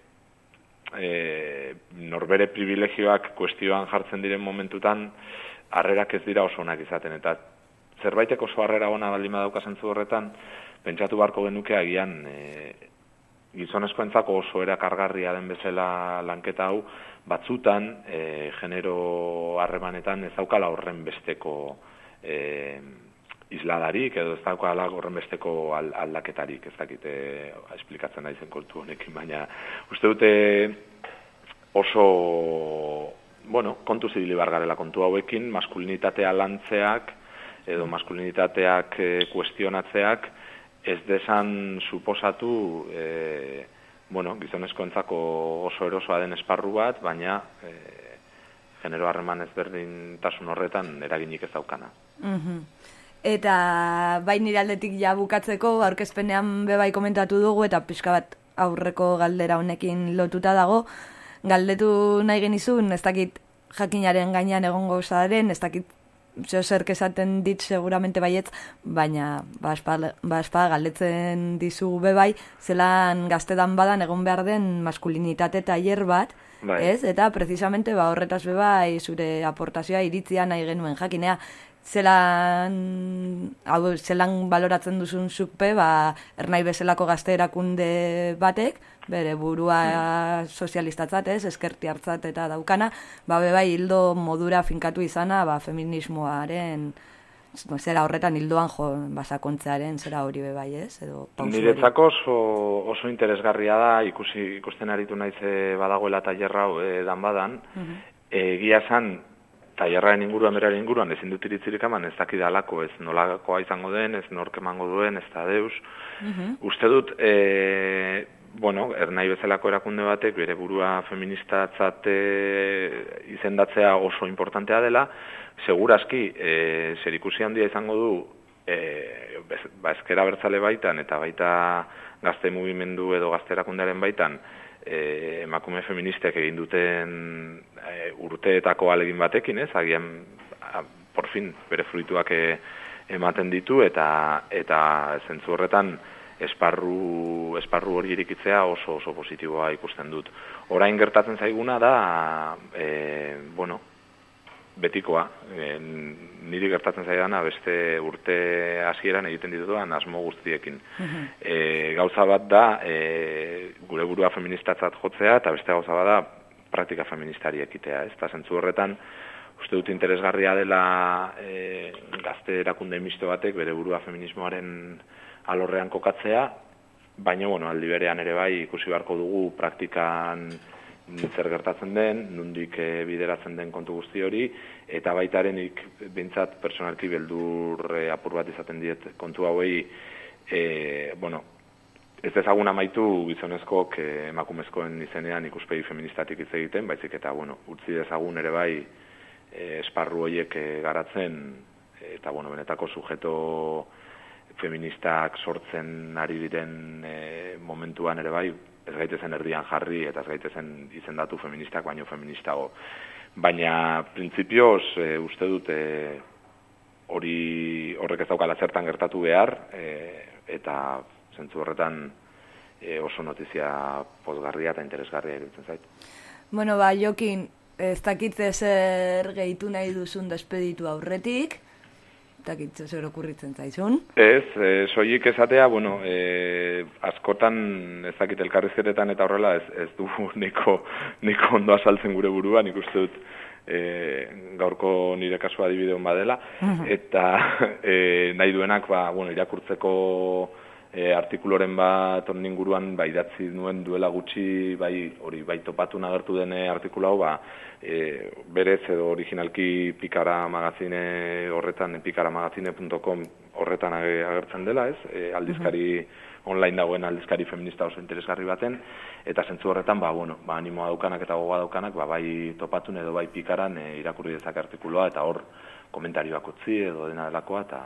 e, norbere privilegioak kuestioan jartzen diren momentutan harrerak ez dira oso onak izaten, eta zerbaitek oso harrera ona baldin badauka zentzu horretan, pentsatu beharko genuke agian e, gizonezkoentzako oso erakargarria den bezala lanketa hau, batzutan e, genero harremanetan ez daukala horren besteko e, isladarik edo ez daukala horren besteko al, aldaketarik, ez dakite esplikatzen naizen kontu honekin, baina uste dute oso bueno, kontu zibili bargarela kontu hauekin, maskulinitatea lantzeak edo maskulinitateak e, kuestionatzeak ez desan suposatu e, bueno, gizonezkoentzako oso erosoa den esparru bat, baina e, genero harreman ezberdintasun horretan eraginik ez daukana. Mhm. Eta bai nire aldetik ja bukatzeko, aurkezpenean bebai komentatu dugu, eta pixka bat aurreko galdera honekin lotuta dago, galdetu nahi genizun, ez dakit jakinaren gainean egongo zaren, ez dakit zeo zerk esaten dit seguramente baietz, baina baspa, baspa galdetzen dizu bebai, zelan gaztedan badan egon behar den maskulinitate tailer bat, Bai. ez? Eta precisamente ba horretaz bebai zure aportazioa iritzia nahi genuen jakinea, zelan, hau, zelan baloratzen duzun zukpe, ba, ernai bezalako gazte erakunde batek, bere burua sozialistatzat, ez, eskerti hartzat eta daukana, ba, bebai hildo modura finkatu izana, ba, feminismoaren, zera horretan hildoan jo, basakontzearen zera hori bebai, ez, edo. Niretzako oso, oso interesgarria da, ikusi, ikusten aritu naiz eh, badagoela tailerra hau eh, dan badan, Mhm. egia esan, tailerraren inguruan, beraren inguruan, ezin dut iritzirik eman, ez dakidalako, ez nolakoa izango den, ez nork emango duen, ez da deus. Mhm. Uste dut, e, bueno, ernai bezalako erakunde batek bere burua feministatzat izendatzea oso importantea dela, segurazki e, zerikusi handia izango du e, bez- ba, ezkera bertzale baitan eta baita gazte mugimendu edo gazte erakundearen baitan e, emakume feministek egin duten e, urteetako alegin batekin, ez? Agian, a, por fin, bere fruituak e, ematen ditu eta eta zentzu horretan esparru, esparru hori irikitzea oso oso positiboa ikusten dut. Orain gertatzen zaiguna da, e, bueno, betikoa, e, niri gertatzen zaidana beste urte hasieran egiten ditudan asmo guztiekin. E, gauza bat da, e, gure burua feministatzat jotzea, eta beste gauza bat da, praktika feministari ekitea. Ez da, zentzu horretan, uste dut interesgarria dela e, gazte erakunde misto batek bere burua feminismoaren alorrean kokatzea, baina, bueno, aldi berean ere bai ikusi beharko dugu praktikan zer gertatzen den, nundik eh, bideratzen den kontu guzti hori, eta baitarenik bintzat personalki beldur eh, apur bat izaten diet kontu hauei, eh, bueno, ez dezagun amaitu gizonezkoak eh, emakumezkoen izenean ikuspegi feministatik hitz egiten, baizik eta, bueno, utzi dezagun ere bai eh, esparru horiek eh, garatzen, eta, bueno, benetako sujeto feministak sortzen ari diren eh, momentuan ere bai, ez gaitezen erdian jarri eta ez gaitezen izendatu feministak baino feministago. Baina printzipioz e, uste dut e, hori horrek ez daukala zertan gertatu behar e, eta zentzu horretan e, oso notizia pozgarria eta interesgarria iruditzen zait. Bueno, ba, Jokin, ez dakit zer gehitu nahi duzun despeditu aurretik, Takit, zer okurritzen zaizun. Ez, e, soilik esatea, bueno, e, askotan ez dakit elkarrizketetan eta horrela ez, ez du <laughs> niko, niko ondo azaltzen gure burua, nik uste dut e, gaurko nire kasua adibide hon badela, Mhm. eta <laughs> e, nahi duenak, ba, bueno, irakurtzeko e, artikuloren bat honen inguruan ba, idatzi nuen duela gutxi bai hori bai topatu nagertu den eh, artikulu hau ba, e, berez edo originalki pikara magazine horretan pikaramagazine.com horretan age- agertzen dela ez e, aldizkari online dagoen aldizkari feminista oso interesgarri baten eta zentzu horretan ba, bueno, ba, animoa daukanak eta gogoa daukanak ba, bai topatun edo bai pikaran e, irakurri dezake artikuloa eta hor komentarioak utzi edo dena delakoa eta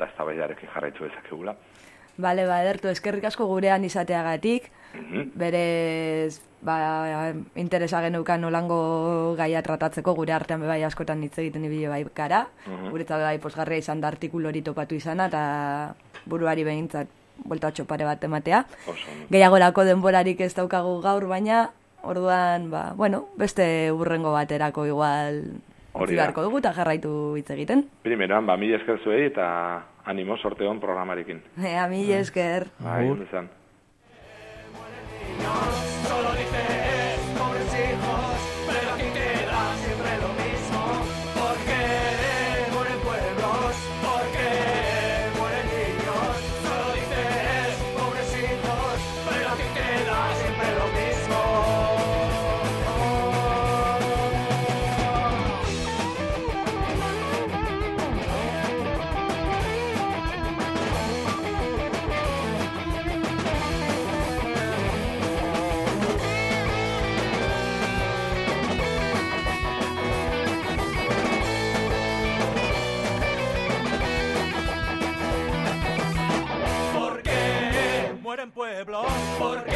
eta eztabaidarekin jarraitu dezakegula. Bale, ba, edertu, eskerrik asko gurean izateagatik, Mhm. berez, ba, interesa geneukan olango gaia tratatzeko, gure artean bai askotan hitz egiten ibile bai kara, Mhm. guretzat bai posgarria izan da artikulu hori topatu izana, eta buruari behintzat bueltatxo pare bat ematea. Gehiagorako denborarik ez daukagu gaur, baina, orduan, ba, bueno, beste urrengo baterako igual Hori beharko dugu eta jarraitu hitz egiten. Primeroan, ba, mila esker zuei eta animo sorte hon programarekin. Ea, mil esker. Bai, pueblo. Porque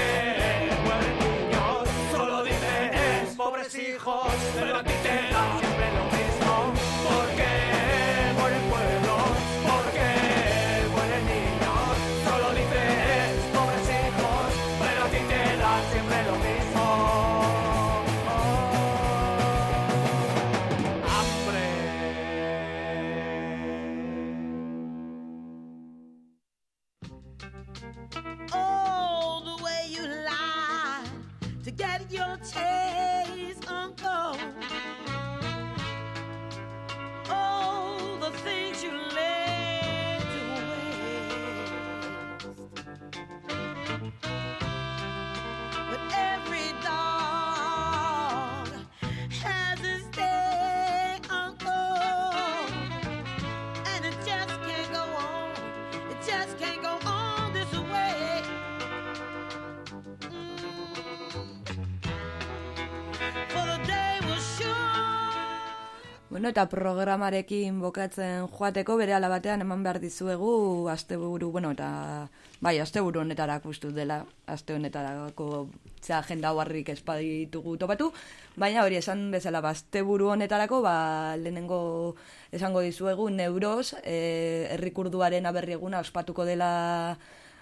Bueno, eta programarekin bokatzen joateko bere batean eman behar dizuegu asteburu, bueno, eta bai, asteburu honetarako uste dut dela, aste honetarako ze agenda harrik espaditugu topatu, baina hori esan bezala, ba, asteburu honetarako, ba, lehenengo esango dizuegu, neuroz, e, errikurduaren aberri eguna ospatuko dela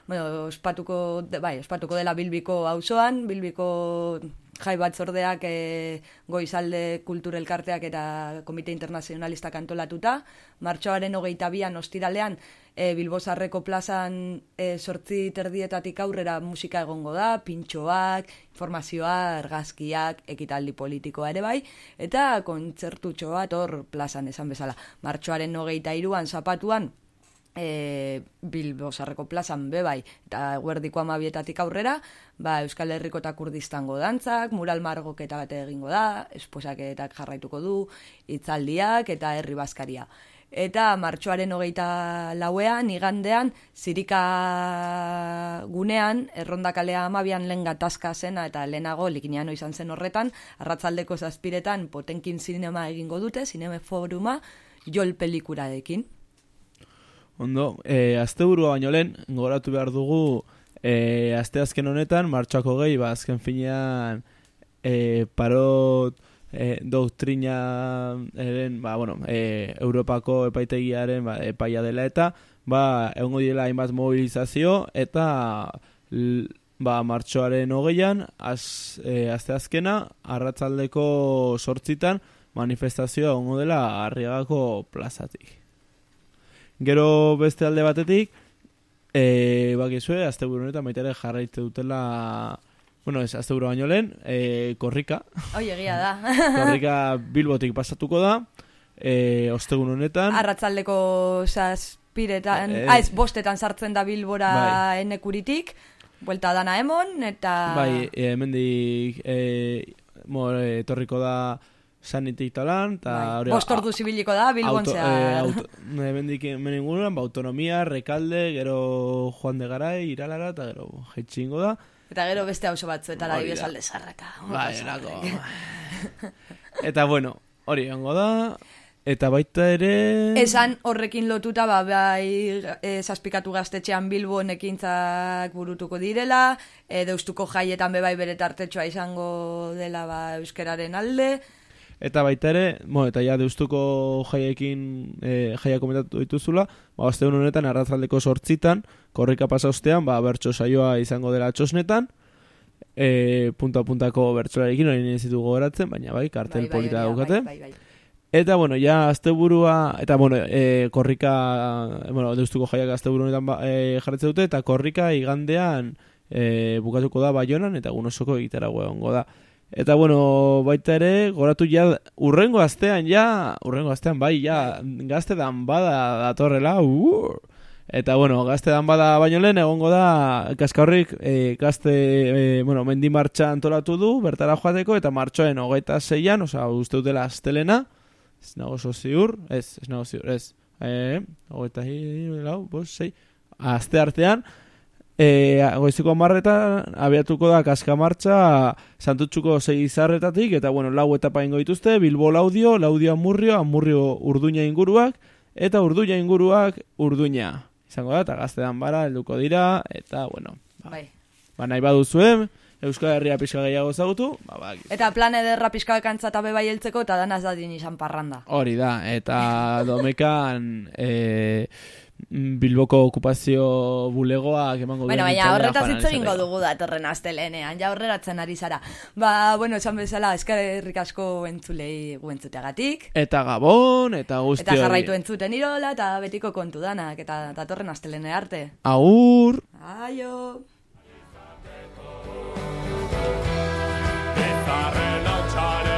bueno, ospatuko, bai, ospatuko dela Bilbiko auzoan, Bilbiko jai batzordeak e, goizalde kulturelkarteak eta komite internazionalistak antolatuta, martxoaren hogeita bian ostiralean e, Bilbozarreko plazan e, sortzi terdietatik aurrera musika egongo da, pintxoak, informazioa, argazkiak, ekitaldi politikoa ere bai, eta kontzertutxo bat hor plazan esan bezala. Martxoaren hogeita iruan zapatuan, e, Bilbo Sarreko plazan bebai eta guerdiko amabietatik aurrera ba, Euskal Herriko eta Kurdistango dantzak, mural margoketa bat egingo da, esposaketak jarraituko du, hitzaldiak eta herri bazkaria. Eta martxoaren hogeita lauean, igandean, zirika gunean, errondakalea amabian lehen gatazka zena eta lehenago likineano izan zen horretan, arratzaldeko zazpiretan potenkin zinema egingo dute, zineme foruma, jol pelikurarekin. Ondo, e, asteburua baino lehen, goratu behar dugu, e, asteazken honetan, martxoako gehi, ba, azken finean, e, parot e, doktrina eren, ba, bueno, e, Europako epaitegiaren ba, epaia dela eta, ba, egongo direla hainbat mobilizazio, eta l, ba, martxoaren hogeian, az, e, asteazkena, arratzaldeko sortzitan, manifestazioa egongo dela arriagako plazatik. Gero beste alde batetik, e, bakizue, azte honetan baita ere jarraitze dutela, bueno, ez, azte baino lehen, e, korrika. Oi, egia da. <laughs> korrika Bilbotik pasatuko da, e, ostegun honetan. Arratzaldeko zazpiretan, Eh, ah, ez, bostetan sartzen da Bilbora bai. enekuritik, buelta dana emon, eta... Bai, e, hemendik e, mo, e, etorriko da sanitik talan, eta Bai. hori... Bost ordu zibiliko da, Bilbon auto, e, auto, hemendik hemen inguruan, ba, autonomia, rekalde, gero Juan de Garay, iralara, eta gero jetxingo da. Eta gero beste hauso batzuetara adibidez alde zarraka. Bai, erako. <laughs> Eta bueno, hori egongo da, eta baita ere... Esan horrekin lotuta, ba, bai, e, zazpikatu gaztetxean Bilbon ekintzak burutuko direla, e, deustuko jaietan bebai bere tartetxoa izango dela ba, euskararen alde, Eta baita ere, bueno, eta ja deustuko jaiekin e, jaia komentatu dituzula, ba, azte honetan arratzaldeko sortzitan, korrika pasa ostean, ba, bertso saioa izango dela txosnetan, e, punta puntako bertsolarekin hori ez ditugu goratzen, baina bai, kartel Bai, bai, polita da, daukate. bai, bai, bai. Eta, bueno, ja, asteburua, eta, bueno, e, korrika, bueno, deustuko jaiak asteburu honetan ba, e, jarretzen dute, eta korrika igandean e, bukatuko da baionan, eta egun osoko egitera egongo da. Eta, bueno, baita ere, goratu ja, urrengo astean, ja, urrengo astean, bai, ja, gazte dan bada datorrela, uh! Eta, bueno, gazte dan bada baino lehen, egongo da, kaskaurrik, e, gazte, e, bueno, mendi martxa antolatu du, bertara joateko, eta martxoen hogeita zeian, osea, uste dutela astelena, ez nago ziur, ez, ez nago ziur, ez, e, hogeita hiru, lau, bost, sei, aste artean, e, goiziko amarretan abiatuko da kaskamartxa santutxuko sei izarretatik, eta bueno, lau etapa ingo dituzte, Bilbo laudio, laudio amurrio, amurrio urduña inguruak, eta urduña inguruak urduña. Izango da, eta gaztedan bara, helduko dira, eta bueno, bai. ba, nahi baduzuen, Euskal Herria pixka gehiago ezagutu, ba, ba, Eta plan ederra pixka bekantza eta bebai heltzeko, eta danaz dadin izan parranda. hori da, eta <laughs> domekan e, Bilboko okupazio bulegoak emango Bueno, baina horretaz hitz egingo dugu datorren astelenean, ja horreratzen ari zara. Ba, bueno, esan bezala, eskerrik asko entzulei gu entzuteagatik. Eta Gabon, eta guzti Eta jarraitu entzuten irola, eta betiko kontu danak, eta datorren astelene arte. Agur! Aio! Bizarren hotxarekin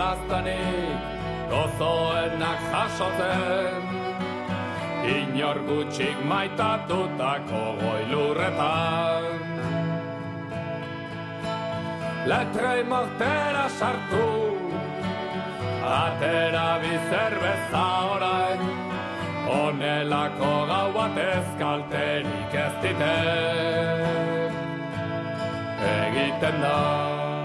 lastanik gozoenak jasotzen. Inor gutxik maitatutako goilurretan Letrei mortera sartu Atera bizerbeza orain. Honelako gau batez kalterik ez diten Egiten da